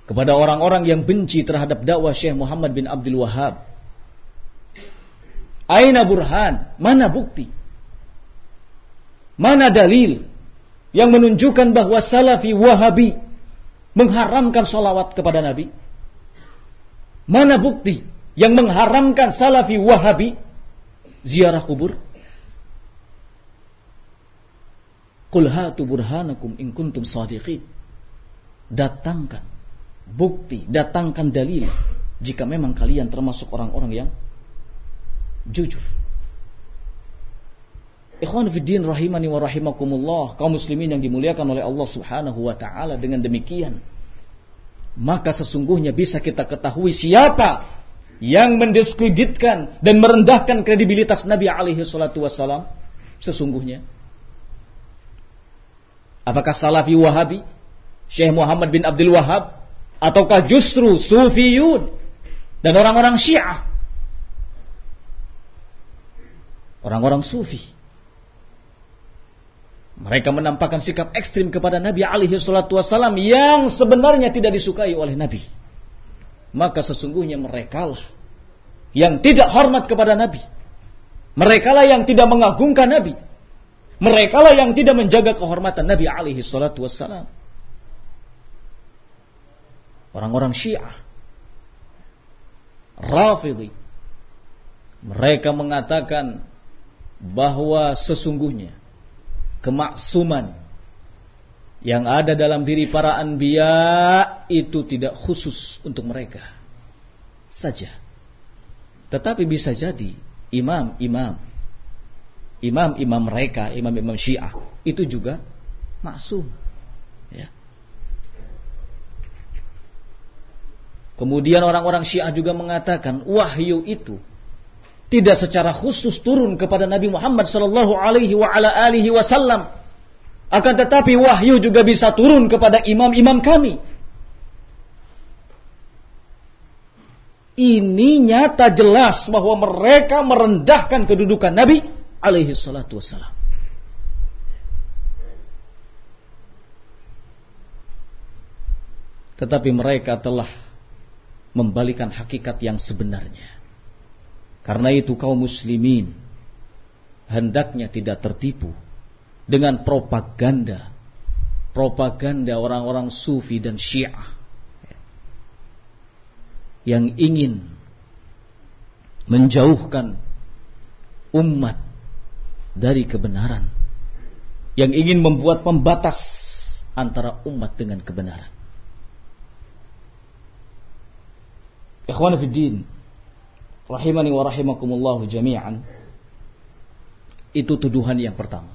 kepada orang-orang yang benci terhadap dakwah Syekh Muhammad bin Abdul Wahab. Aina burhan? Mana bukti? Mana dalil yang menunjukkan bahwa Salafi Wahabi mengharamkan solawat kepada Nabi? Mana bukti yang mengharamkan Salafi Wahabi ziarah kubur? Qul hatu burhanakum in kuntum sadiqin datangkan bukti, datangkan dalil jika memang kalian termasuk orang-orang yang jujur. Ikhwan fiddin rahimani wa rahimakumullah, kaum muslimin yang dimuliakan oleh Allah Subhanahu wa taala dengan demikian maka sesungguhnya bisa kita ketahui siapa yang mendiskreditkan dan merendahkan kredibilitas Nabi alaihi salatu wassalam sesungguhnya apakah salafi wahabi Syekh Muhammad bin Abdul Wahab ataukah justru sufiyun dan orang-orang syiah orang-orang sufi mereka menampakkan sikap ekstrim kepada Nabi alaihi salatu wasallam yang sebenarnya tidak disukai oleh Nabi. Maka sesungguhnya mereka lah yang tidak hormat kepada Nabi. Mereka lah yang tidak mengagungkan Nabi. Mereka lah yang tidak menjaga kehormatan Nabi alaihi salatu wasallam. Orang-orang Syiah Rafidhi mereka mengatakan bahwa sesungguhnya kemaksuman yang ada dalam diri para anbiya itu tidak khusus untuk mereka saja. Tetapi bisa jadi imam-imam imam-imam mereka, imam-imam Syiah itu juga maksum. Ya. Kemudian orang-orang Syiah juga mengatakan wahyu itu tidak secara khusus turun kepada Nabi Muhammad sallallahu alaihi wa ala alihi wasallam. Akan tetapi wahyu juga bisa turun kepada imam-imam kami. Ini nyata jelas bahwa mereka merendahkan kedudukan Nabi alaihi salatu wasallam. Tetapi mereka telah membalikan hakikat yang sebenarnya. Karena itu kaum muslimin hendaknya tidak tertipu dengan propaganda propaganda orang-orang sufi dan syiah yang ingin menjauhkan umat dari kebenaran yang ingin membuat pembatas antara umat dengan kebenaran. Ikhwan rahimani wa rahimakumullah jami'an itu tuduhan yang pertama.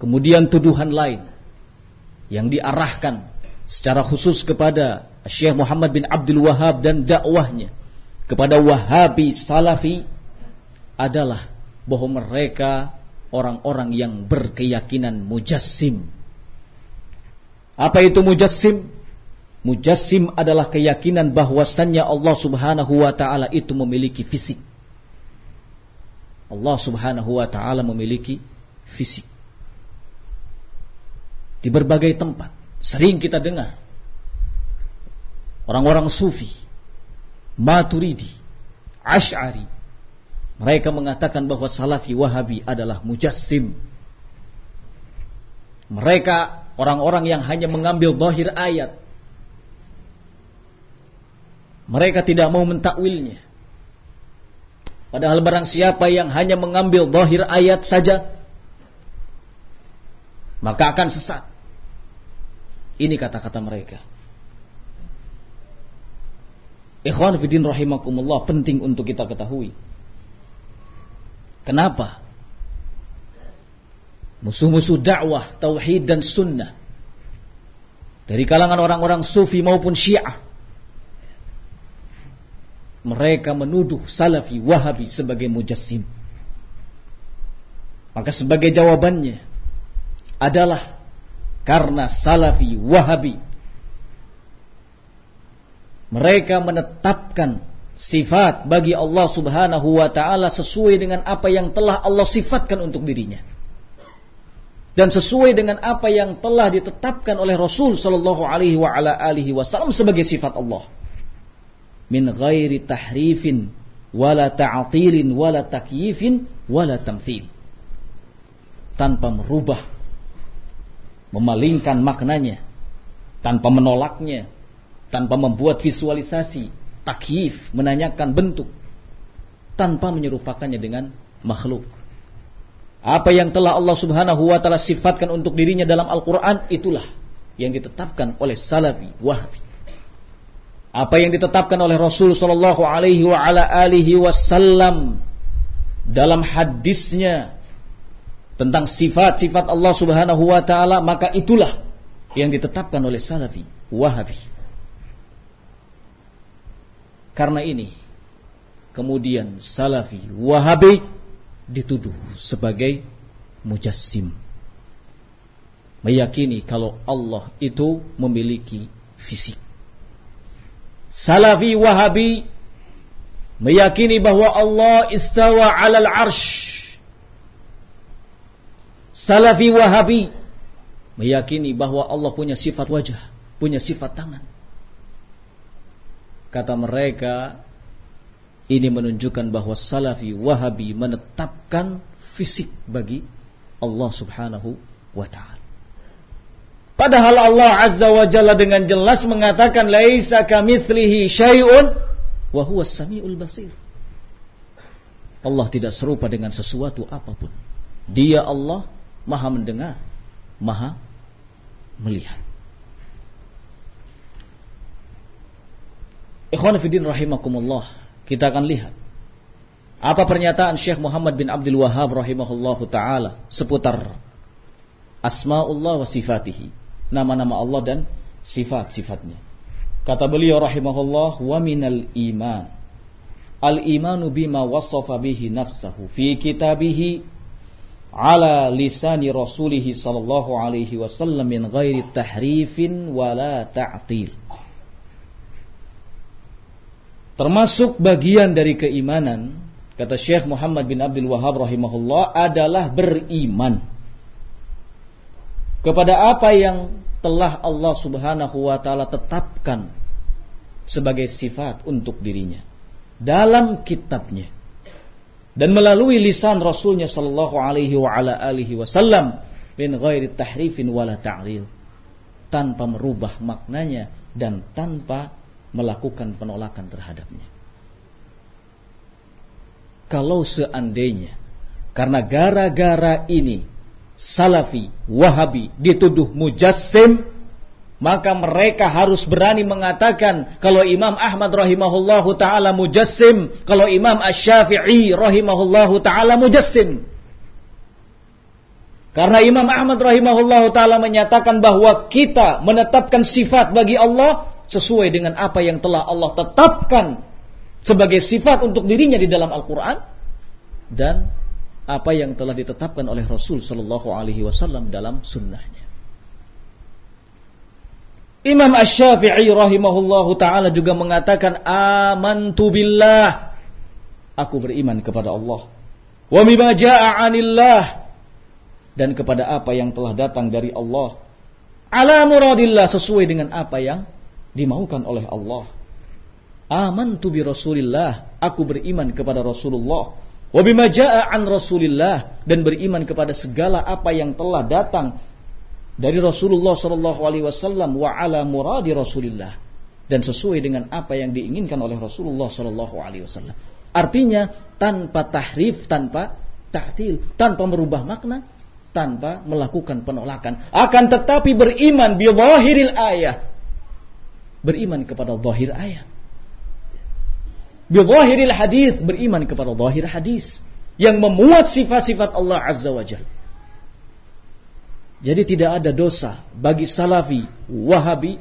Kemudian tuduhan lain yang diarahkan secara khusus kepada Syekh Muhammad bin Abdul Wahab dan dakwahnya kepada Wahabi Salafi adalah bahwa mereka orang-orang yang berkeyakinan mujassim. Apa itu mujassim? Mujassim adalah keyakinan bahwasannya Allah Subhanahu wa taala itu memiliki fisik. Allah Subhanahu wa taala memiliki fisik. Di berbagai tempat sering kita dengar orang-orang sufi, Maturidi, Ash'ari mereka mengatakan bahwa Salafi Wahabi adalah mujassim. Mereka orang-orang yang hanya mengambil zahir ayat mereka tidak mau mentakwilnya. Padahal barang siapa yang hanya mengambil zahir ayat saja maka akan sesat. Ini kata-kata mereka. Ikhwan Fidin rahimakumullah penting untuk kita ketahui. Kenapa? Musuh-musuh dakwah, tauhid dan sunnah dari kalangan orang-orang sufi maupun syiah mereka menuduh salafi wahabi sebagai mujassim. Maka sebagai jawabannya adalah karena salafi wahabi mereka menetapkan sifat bagi Allah Subhanahu wa taala sesuai dengan apa yang telah Allah sifatkan untuk dirinya dan sesuai dengan apa yang telah ditetapkan oleh Rasul sallallahu alaihi wasallam sebagai sifat Allah min ghairi tahrifin wala ta'atilin wala takyifin wala tamthil tanpa merubah memalingkan maknanya tanpa menolaknya tanpa membuat visualisasi takyif menanyakan bentuk tanpa menyerupakannya dengan makhluk apa yang telah Allah Subhanahu wa taala sifatkan untuk dirinya dalam Al-Qur'an itulah yang ditetapkan oleh Salafi Wahabi. Apa yang ditetapkan oleh Rasul sallallahu alaihi wa ala alihi wasallam dalam hadisnya tentang sifat-sifat Allah Subhanahu wa taala, maka itulah yang ditetapkan oleh Salafi Wahabi. Karena ini kemudian Salafi Wahabi dituduh sebagai mujassim. Meyakini kalau Allah itu memiliki fisik. Salafi Wahabi meyakini bahwa Allah istawa 'alal arsh. Salafi Wahabi meyakini bahwa Allah punya sifat wajah, punya sifat tangan. Kata mereka, ini menunjukkan bahwa Salafi Wahabi menetapkan fisik bagi Allah Subhanahu wa taala. Padahal Allah Azza wa Jalla dengan jelas mengatakan laisa kamitslihi syai'un wa huwa samiul basir. Allah tidak serupa dengan sesuatu apa pun. Dia Allah Maha mendengar, Maha melihat. Ikhwan fillah rahimakumullah, kita akan lihat apa pernyataan Syekh Muhammad bin Abdul Wahhab rahimahullahu taala seputar asmaullah wa sifatihi, nama-nama Allah dan sifat-sifatnya. Kata beliau rahimahullah wa minal iman al-imanu bima wasafa bihi nafsahu fi kitabihi ala lisani rasulih sallallahu alaihi wasallam min ghairi tahrifin wala ta'til. Termasuk bagian dari keimanan kata Syekh Muhammad bin Abdul Wahab rahimahullah adalah beriman kepada apa yang telah Allah Subhanahu wa taala tetapkan sebagai sifat untuk dirinya dalam kitabnya dan melalui lisan Rasulnya sallallahu alaihi wa ala alihi wasallam bin ghairi tahrifin wala ta'lil tanpa merubah maknanya dan tanpa melakukan penolakan terhadapnya. Kalau seandainya karena gara-gara ini Salafi, Wahabi dituduh mujassim, maka mereka harus berani mengatakan kalau Imam Ahmad rahimahullahu taala mujassim, kalau Imam Asy-Syafi'i rahimahullahu taala mujassim. Karena Imam Ahmad rahimahullahu taala menyatakan bahwa kita menetapkan sifat bagi Allah sesuai dengan apa yang telah Allah tetapkan sebagai sifat untuk dirinya di dalam Al-Quran dan apa yang telah ditetapkan oleh Rasul Shallallahu Alaihi Wasallam dalam sunnahnya. Imam Ash-Syafi'i rahimahullahu taala juga mengatakan amantu billah. Aku beriman kepada Allah. Wa bima 'anillah. Dan kepada apa yang telah datang dari Allah. Ala muradillah sesuai dengan apa yang dimaukan oleh Allah. Amantu bi Rasulillah, aku beriman kepada Rasulullah. Wa an Rasulillah dan beriman kepada segala apa yang telah datang dari Rasulullah sallallahu alaihi wasallam wa ala muradi Rasulillah dan sesuai dengan apa yang diinginkan oleh Rasulullah sallallahu alaihi wasallam. Artinya tanpa tahrif, tanpa ta'til, tanpa merubah makna, tanpa melakukan penolakan. Akan tetapi beriman bi ayah. Beriman kepada zahir ayat Bidhahiril hadis beriman kepada zahir hadis yang memuat sifat-sifat Allah Azza wa Jalla. Jadi tidak ada dosa bagi salafi wahabi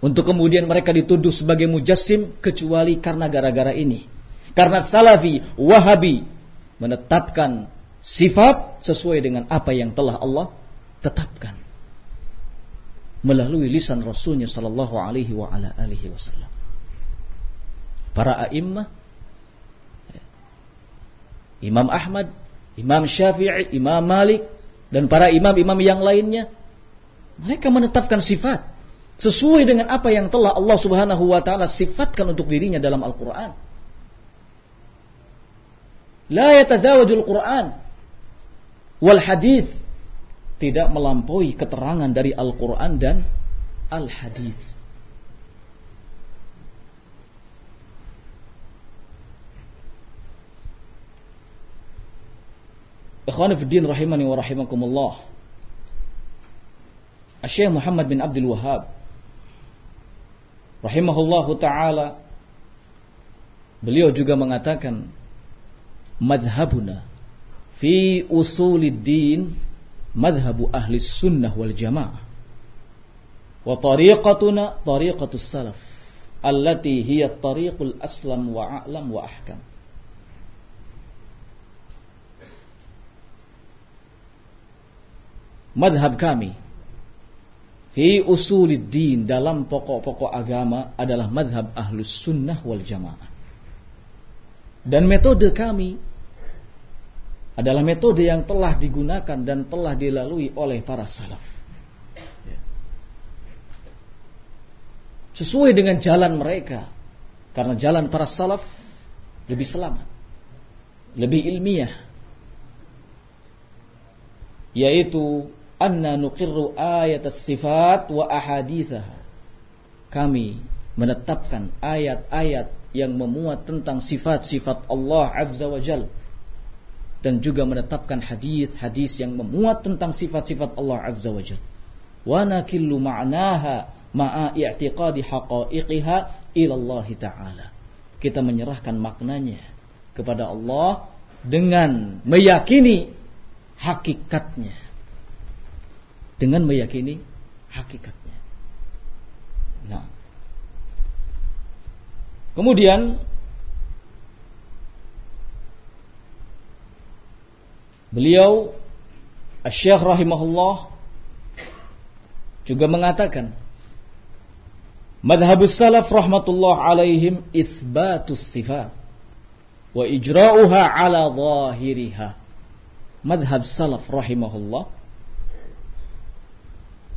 untuk kemudian mereka dituduh sebagai mujassim kecuali karena gara-gara ini. Karena salafi wahabi menetapkan sifat sesuai dengan apa yang telah Allah tetapkan melalui lisan Rasulnya Sallallahu Alaihi wa ala alihi Wasallam para a'immah Imam Ahmad, Imam Syafi'i, Imam Malik dan para imam-imam yang lainnya mereka menetapkan sifat sesuai dengan apa yang telah Allah Subhanahu wa taala sifatkan untuk dirinya dalam Al-Qur'an. La yatazawajul Qur'an wal hadis tidak melampaui keterangan dari Al-Qur'an dan Al-Hadis. Ikhwan fiddin rahimani wa rahimakumullah. Syekh Muhammad bin Abdul Wahab rahimahullahu taala beliau juga mengatakan madhabuna fi usulid din madhabu ahli sunnah wal jamaah wa tariqatuna tariqatus salaf allati hiya tariqul aslam wa a'lam wa ahkam madhab kami fi usuluddin dalam pokok-pokok agama adalah madhab ahlus sunnah wal jamaah. Dan metode kami adalah metode yang telah digunakan dan telah dilalui oleh para salaf. Sesuai dengan jalan mereka. Karena jalan para salaf lebih selamat. Lebih ilmiah. Yaitu anna nuqirru ayat sifat wa ahadithaha. Kami menetapkan ayat-ayat yang memuat tentang sifat-sifat Allah Azza wa Jal dan juga menetapkan hadis-hadis yang memuat tentang sifat-sifat Allah Azza wa Jal. Wa nakillu ma'naha ma'a i'tiqadi haqa'iqiha ila Ta'ala. Kita menyerahkan maknanya kepada Allah dengan meyakini hakikatnya dengan meyakini hakikatnya. Nah, kemudian beliau Syekh rahimahullah juga mengatakan Madhabus salaf rahmatullah alaihim isbatus sifat wa ijra'uha ala zahiriha. Madhab salaf rahimahullah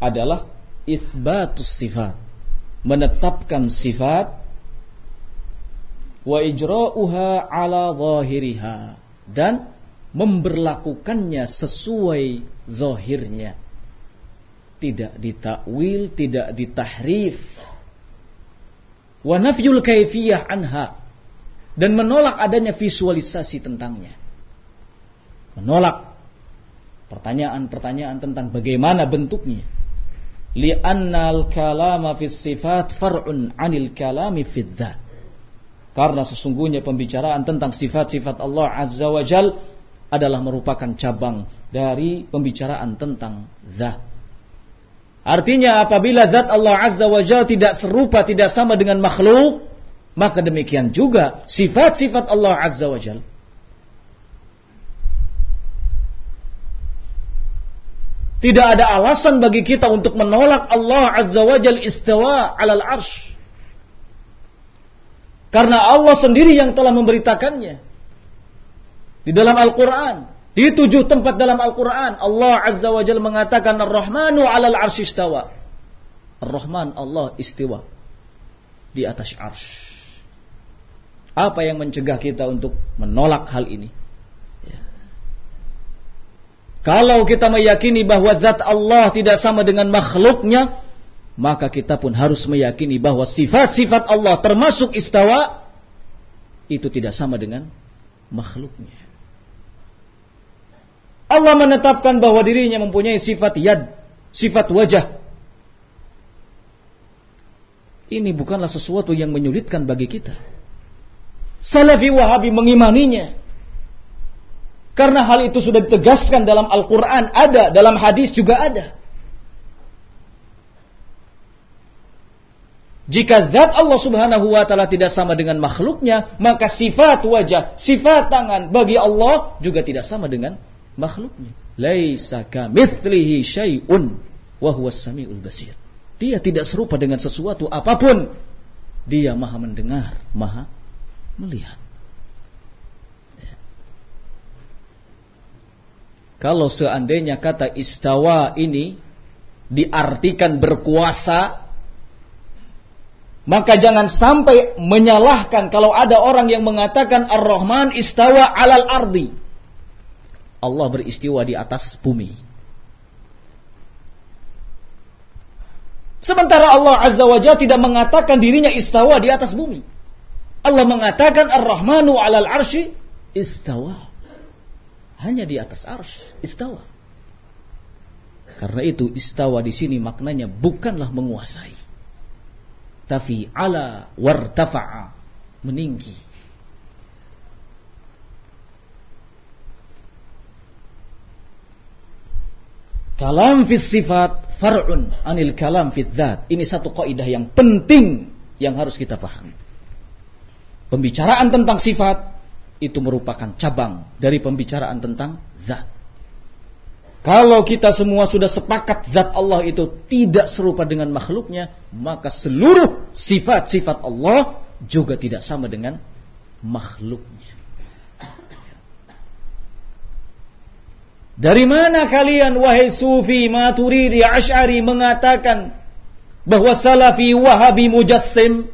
adalah isbatus sifat. Menetapkan sifat wa ijra'uha ala zahiriha dan memberlakukannya sesuai zahirnya. Tidak ditakwil tidak ditahrif. Wa nafyul kaifiyah anha dan menolak adanya visualisasi tentangnya. Menolak pertanyaan-pertanyaan tentang bagaimana bentuknya li'anna al-kalama fi sifat far'un 'anil kalami fi dzat. Karena sesungguhnya pembicaraan tentang sifat-sifat Allah Azza wa Jal adalah merupakan cabang dari pembicaraan tentang zat. Artinya apabila zat Allah Azza wa Jal tidak serupa, tidak sama dengan makhluk, maka demikian juga sifat-sifat Allah Azza wa Jal Tidak ada alasan bagi kita untuk menolak Allah Azza wa Jal istawa alal arsh. Karena Allah sendiri yang telah memberitakannya. Di dalam Al-Quran. Di tujuh tempat dalam Al-Quran. Allah Azza wa Jal mengatakan Ar-Rahmanu alal arsh istawa. Ar-Rahman Allah istiwa. Di atas arsh. Apa yang mencegah kita untuk menolak hal ini? Kalau kita meyakini bahwa zat Allah tidak sama dengan makhluknya, maka kita pun harus meyakini bahwa sifat-sifat Allah termasuk istawa itu tidak sama dengan makhluknya. Allah menetapkan bahwa dirinya mempunyai sifat yad, sifat wajah. Ini bukanlah sesuatu yang menyulitkan bagi kita. Salafi Wahabi mengimaninya. Karena hal itu sudah ditegaskan dalam Al-Quran, ada, dalam hadis juga ada. Jika zat Allah subhanahu wa ta'ala tidak sama dengan makhluknya, maka sifat wajah, sifat tangan bagi Allah juga tidak sama dengan makhluknya. Laisa kamithlihi syai'un wa huwa samiul basir. Dia tidak serupa dengan sesuatu apa pun. Dia maha mendengar, maha melihat. Kalau seandainya kata istawa ini diartikan berkuasa, maka jangan sampai menyalahkan kalau ada orang yang mengatakan Ar-Rahman istawa alal ardi. Allah beristiwa di atas bumi. Sementara Allah Azza wa Jalla tidak mengatakan dirinya istawa di atas bumi. Allah mengatakan Ar-Rahmanu alal arshi istawa hanya di atas arsh istawa. Karena itu istawa di sini maknanya bukanlah menguasai. Tapi ala wartafa'a meninggi. Kalam fis sifat far'un anil kalam fis zat. Ini satu kaidah yang penting yang harus kita pahami. Pembicaraan tentang sifat itu merupakan cabang dari pembicaraan tentang zat. Kalau kita semua sudah sepakat zat Allah itu tidak serupa dengan makhluknya, maka seluruh sifat-sifat Allah juga tidak sama dengan makhluknya. Dari mana kalian wahai sufi maturidi ash'ari mengatakan bahwa salafi wahabi mujassim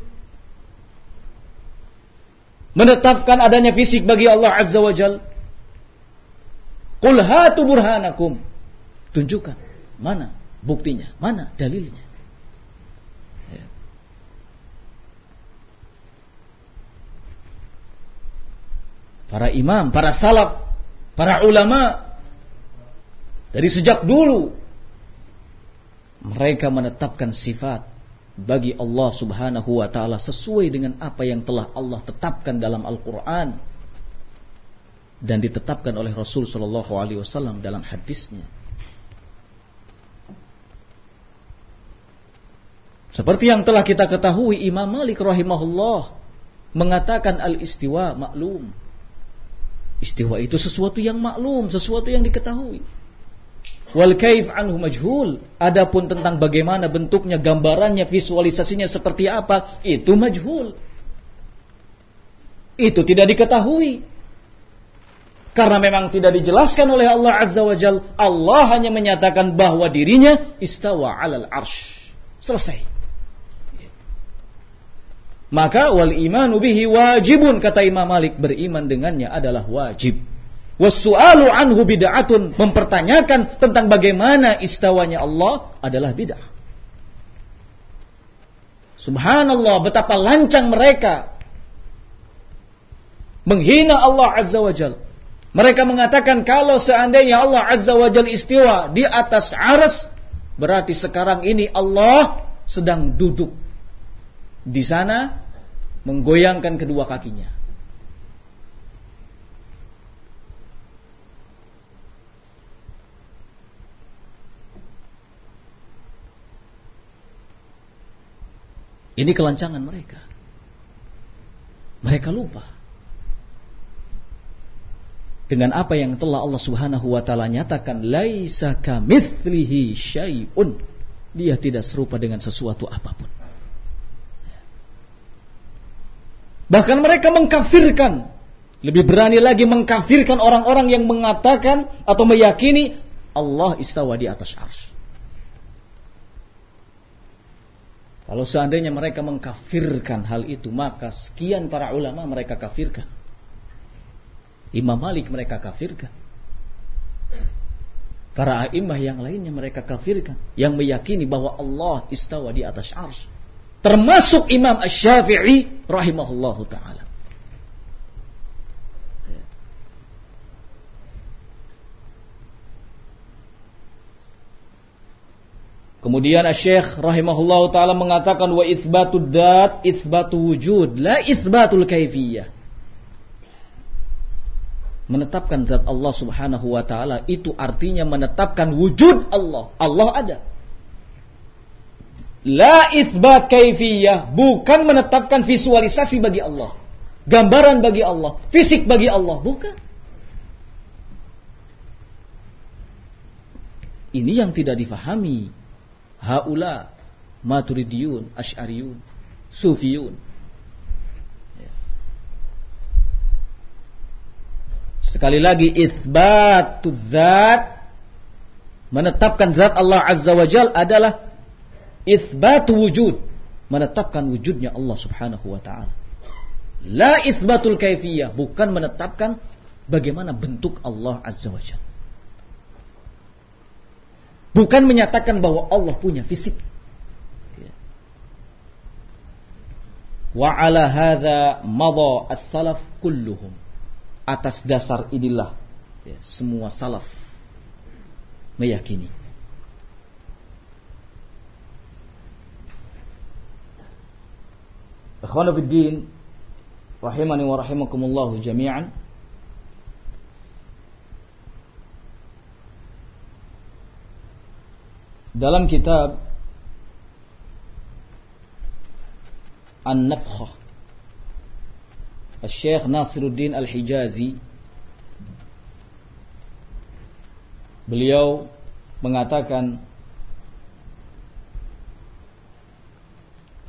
menetapkan adanya fisik bagi Allah Azza wa Jalla Qul burhanakum. Tunjukkan. Mana buktinya? Mana dalilnya? Ya. Para imam, para salaf, para ulama dari sejak dulu mereka menetapkan sifat bagi Allah Subhanahu wa taala sesuai dengan apa yang telah Allah tetapkan dalam Al-Qur'an dan ditetapkan oleh Rasul Shallallahu Alaihi Wasallam dalam hadisnya. Seperti yang telah kita ketahui Imam Malik rahimahullah mengatakan al-istiwa maklum. Istiwa itu sesuatu yang maklum, sesuatu yang diketahui. Wal kaif anhu majhul. Adapun tentang bagaimana bentuknya, gambarannya, visualisasinya seperti apa, itu majhul. Itu tidak diketahui. Karena memang tidak dijelaskan oleh Allah Azza wa Jal. Allah hanya menyatakan bahwa dirinya istawa alal arsh. Selesai. Maka wal imanu bihi wajibun kata Imam Malik beriman dengannya adalah wajib. Wasu'alu anhu bid'atun mempertanyakan tentang bagaimana istawanya Allah adalah bid'ah. Subhanallah betapa lancang mereka menghina Allah Azza wa Jalla mereka mengatakan kalau seandainya Allah Azza wa Jal istiwa di atas aras, berarti sekarang ini Allah sedang duduk di sana menggoyangkan kedua kakinya. Ini kelancangan mereka. Mereka lupa dengan apa yang telah Allah Subhanahu wa taala nyatakan laisa kamitslihi syai'un. Dia tidak serupa dengan sesuatu apa pun. Bahkan mereka mengkafirkan. Lebih berani lagi mengkafirkan orang-orang yang mengatakan atau meyakini Allah istawa di atas arsy kalau seandainya mereka mengkafirkan hal itu maka sekian para ulama mereka kafirkan Imam Malik mereka kafirkan. Para a'immah yang lainnya mereka kafirkan. Yang meyakini bahwa Allah istawa di atas ars. Termasuk Imam Ash-Syafi'i rahimahullahu ta'ala. Kemudian Syekh rahimahullahu taala mengatakan wa itsbatud dat itsbatu wujud la itsbatul kaifiyah menetapkan zat Allah Subhanahu wa taala itu artinya menetapkan wujud Allah. Allah ada. La itsbat kaifiyah bukan menetapkan visualisasi bagi Allah. Gambaran bagi Allah, fisik bagi Allah, bukan. Ini yang tidak difahami. Haula Maturidiyun, Asy'ariyun, Sufiyun Sekali lagi itsbatu zat menetapkan zat Allah Azza wa Jal adalah itsbatu wujud, menetapkan wujudnya Allah Subhanahu wa taala. La itsbatul kaifiyah, bukan menetapkan bagaimana bentuk Allah Azza wa Jal. Bukan menyatakan bahwa Allah punya fisik. Wa ala hadha madha as-salaf kulluhum. Atas dasar inilah ya, semua salaf meyakini. Ikhwanuddin rahimani wa rahimakumullahu jami'an. Dalam kitab An-Nafkhah Syekh Nasiruddin Al-Hijazi beliau mengatakan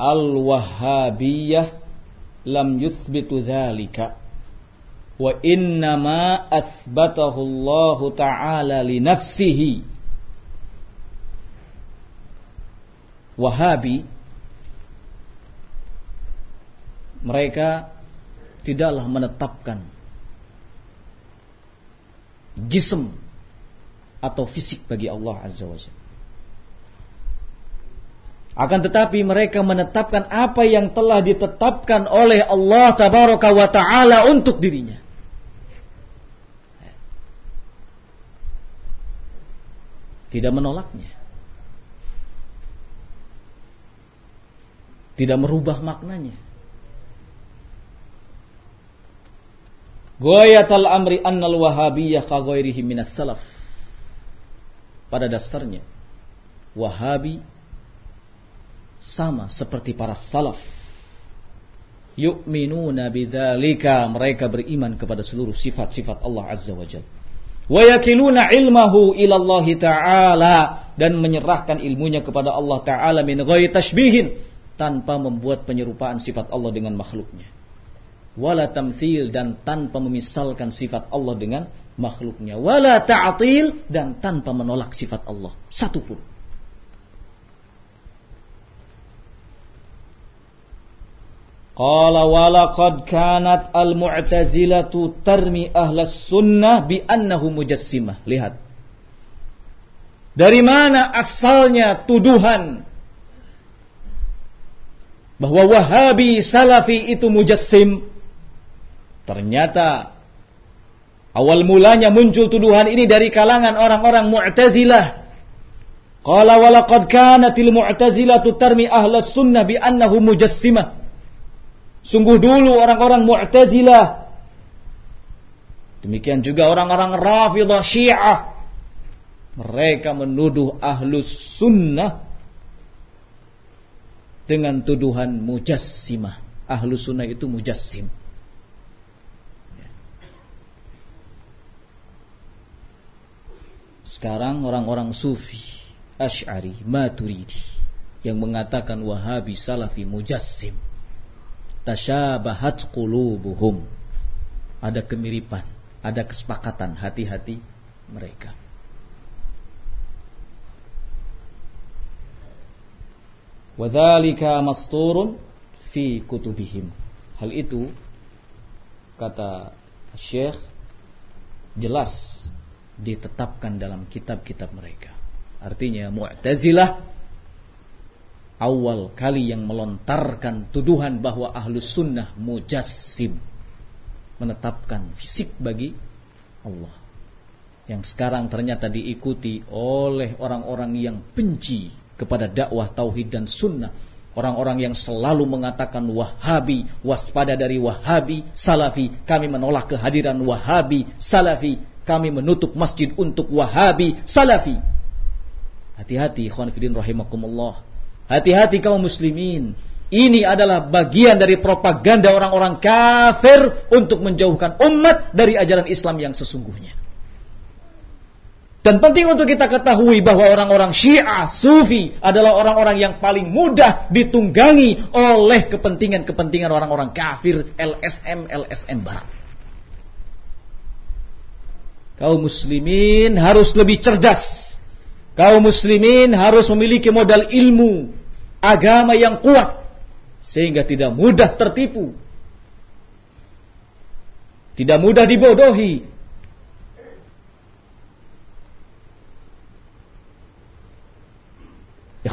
Al-Wahhabiyah lam yuthbitu dhalika wa innama athbatahu Allah Ta'ala li nafsihi Wahabi mereka tidaklah menetapkan jism atau fisik bagi Allah Azza wa Jalla akan tetapi mereka menetapkan apa yang telah ditetapkan oleh Allah tabaraka wa taala untuk dirinya. Tidak menolaknya. Tidak merubah maknanya. Goyatal amri annal wahabiyah ka ghairihi minas salaf. Pada dasarnya, Wahabi sama seperti para salaf. Yu'minuna bidzalika mereka beriman kepada seluruh sifat-sifat Allah Azza wa Jalla. Wa yakiluna ilmahu ila Allah Ta'ala dan menyerahkan ilmunya kepada Allah Ta'ala min ghairi tashbihin tanpa membuat penyerupaan sifat Allah dengan makhluknya. Wala tamthil dan tanpa memisalkan sifat Allah dengan makhluknya. Wala ta'til dan tanpa menolak sifat Allah. Satu pun. Qala walaqad kanat al-mu'tazilatu tarmi ahlas sunnah bi annahu mujassimah. Lihat. Dari mana asalnya tuduhan bahwa Wahabi Salafi itu mujassim? Ternyata awal mulanya muncul tuduhan ini dari kalangan orang-orang Mu'tazilah. Qala walaqad kanatil mu'tazilatu tarmi ahlas sunnah bi annahu mujassimah. Sungguh dulu orang-orang Mu'tazilah. Demikian juga orang-orang Rafidah Syiah. Mereka menuduh ahlus sunnah dengan tuduhan mujassimah. Ahlus sunnah itu mujassim. Sekarang orang-orang sufi, Ash'ari, Maturidi yang mengatakan Wahabi, Salafi, Mujassim tasyabahat qulubuhum. Ada kemiripan, ada kesepakatan hati-hati mereka. Wadzalika masturun fi kutubihim. Hal itu kata Syekh jelas ditetapkan dalam kitab-kitab mereka. Artinya Mu'tazilah awal kali yang melontarkan tuduhan bahwa ahlus sunnah mujassim menetapkan fisik bagi Allah yang sekarang ternyata diikuti oleh orang-orang yang benci kepada dakwah tauhid dan sunnah orang-orang yang selalu mengatakan wahabi waspada dari wahabi salafi kami menolak kehadiran wahabi salafi kami menutup masjid untuk wahabi salafi hati-hati fillah rahimakumullah Hati-hati kaum muslimin. Ini adalah bagian dari propaganda orang-orang kafir untuk menjauhkan umat dari ajaran Islam yang sesungguhnya. Dan penting untuk kita ketahui bahwa orang-orang Syiah, Sufi adalah orang-orang yang paling mudah ditunggangi oleh kepentingan-kepentingan orang-orang kafir LSM LSM barat. Kaum muslimin harus lebih cerdas. Kaum muslimin harus memiliki modal ilmu, agama yang kuat sehingga tidak mudah tertipu. Tidak mudah dibodohi.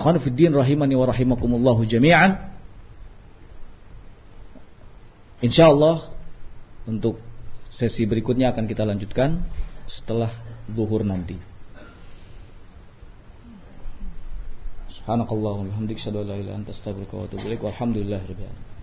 Ikhwan fiddin rahimani wa rahimakumullahu jami'an. Insyaallah untuk sesi berikutnya akan kita lanjutkan setelah zuhur nanti. Subhanakallahumma wa bihamdika asyhadu an la ilaha illa anta astaghfiruka wa atubu ilaik. Walhamdulillahirabbil alamin.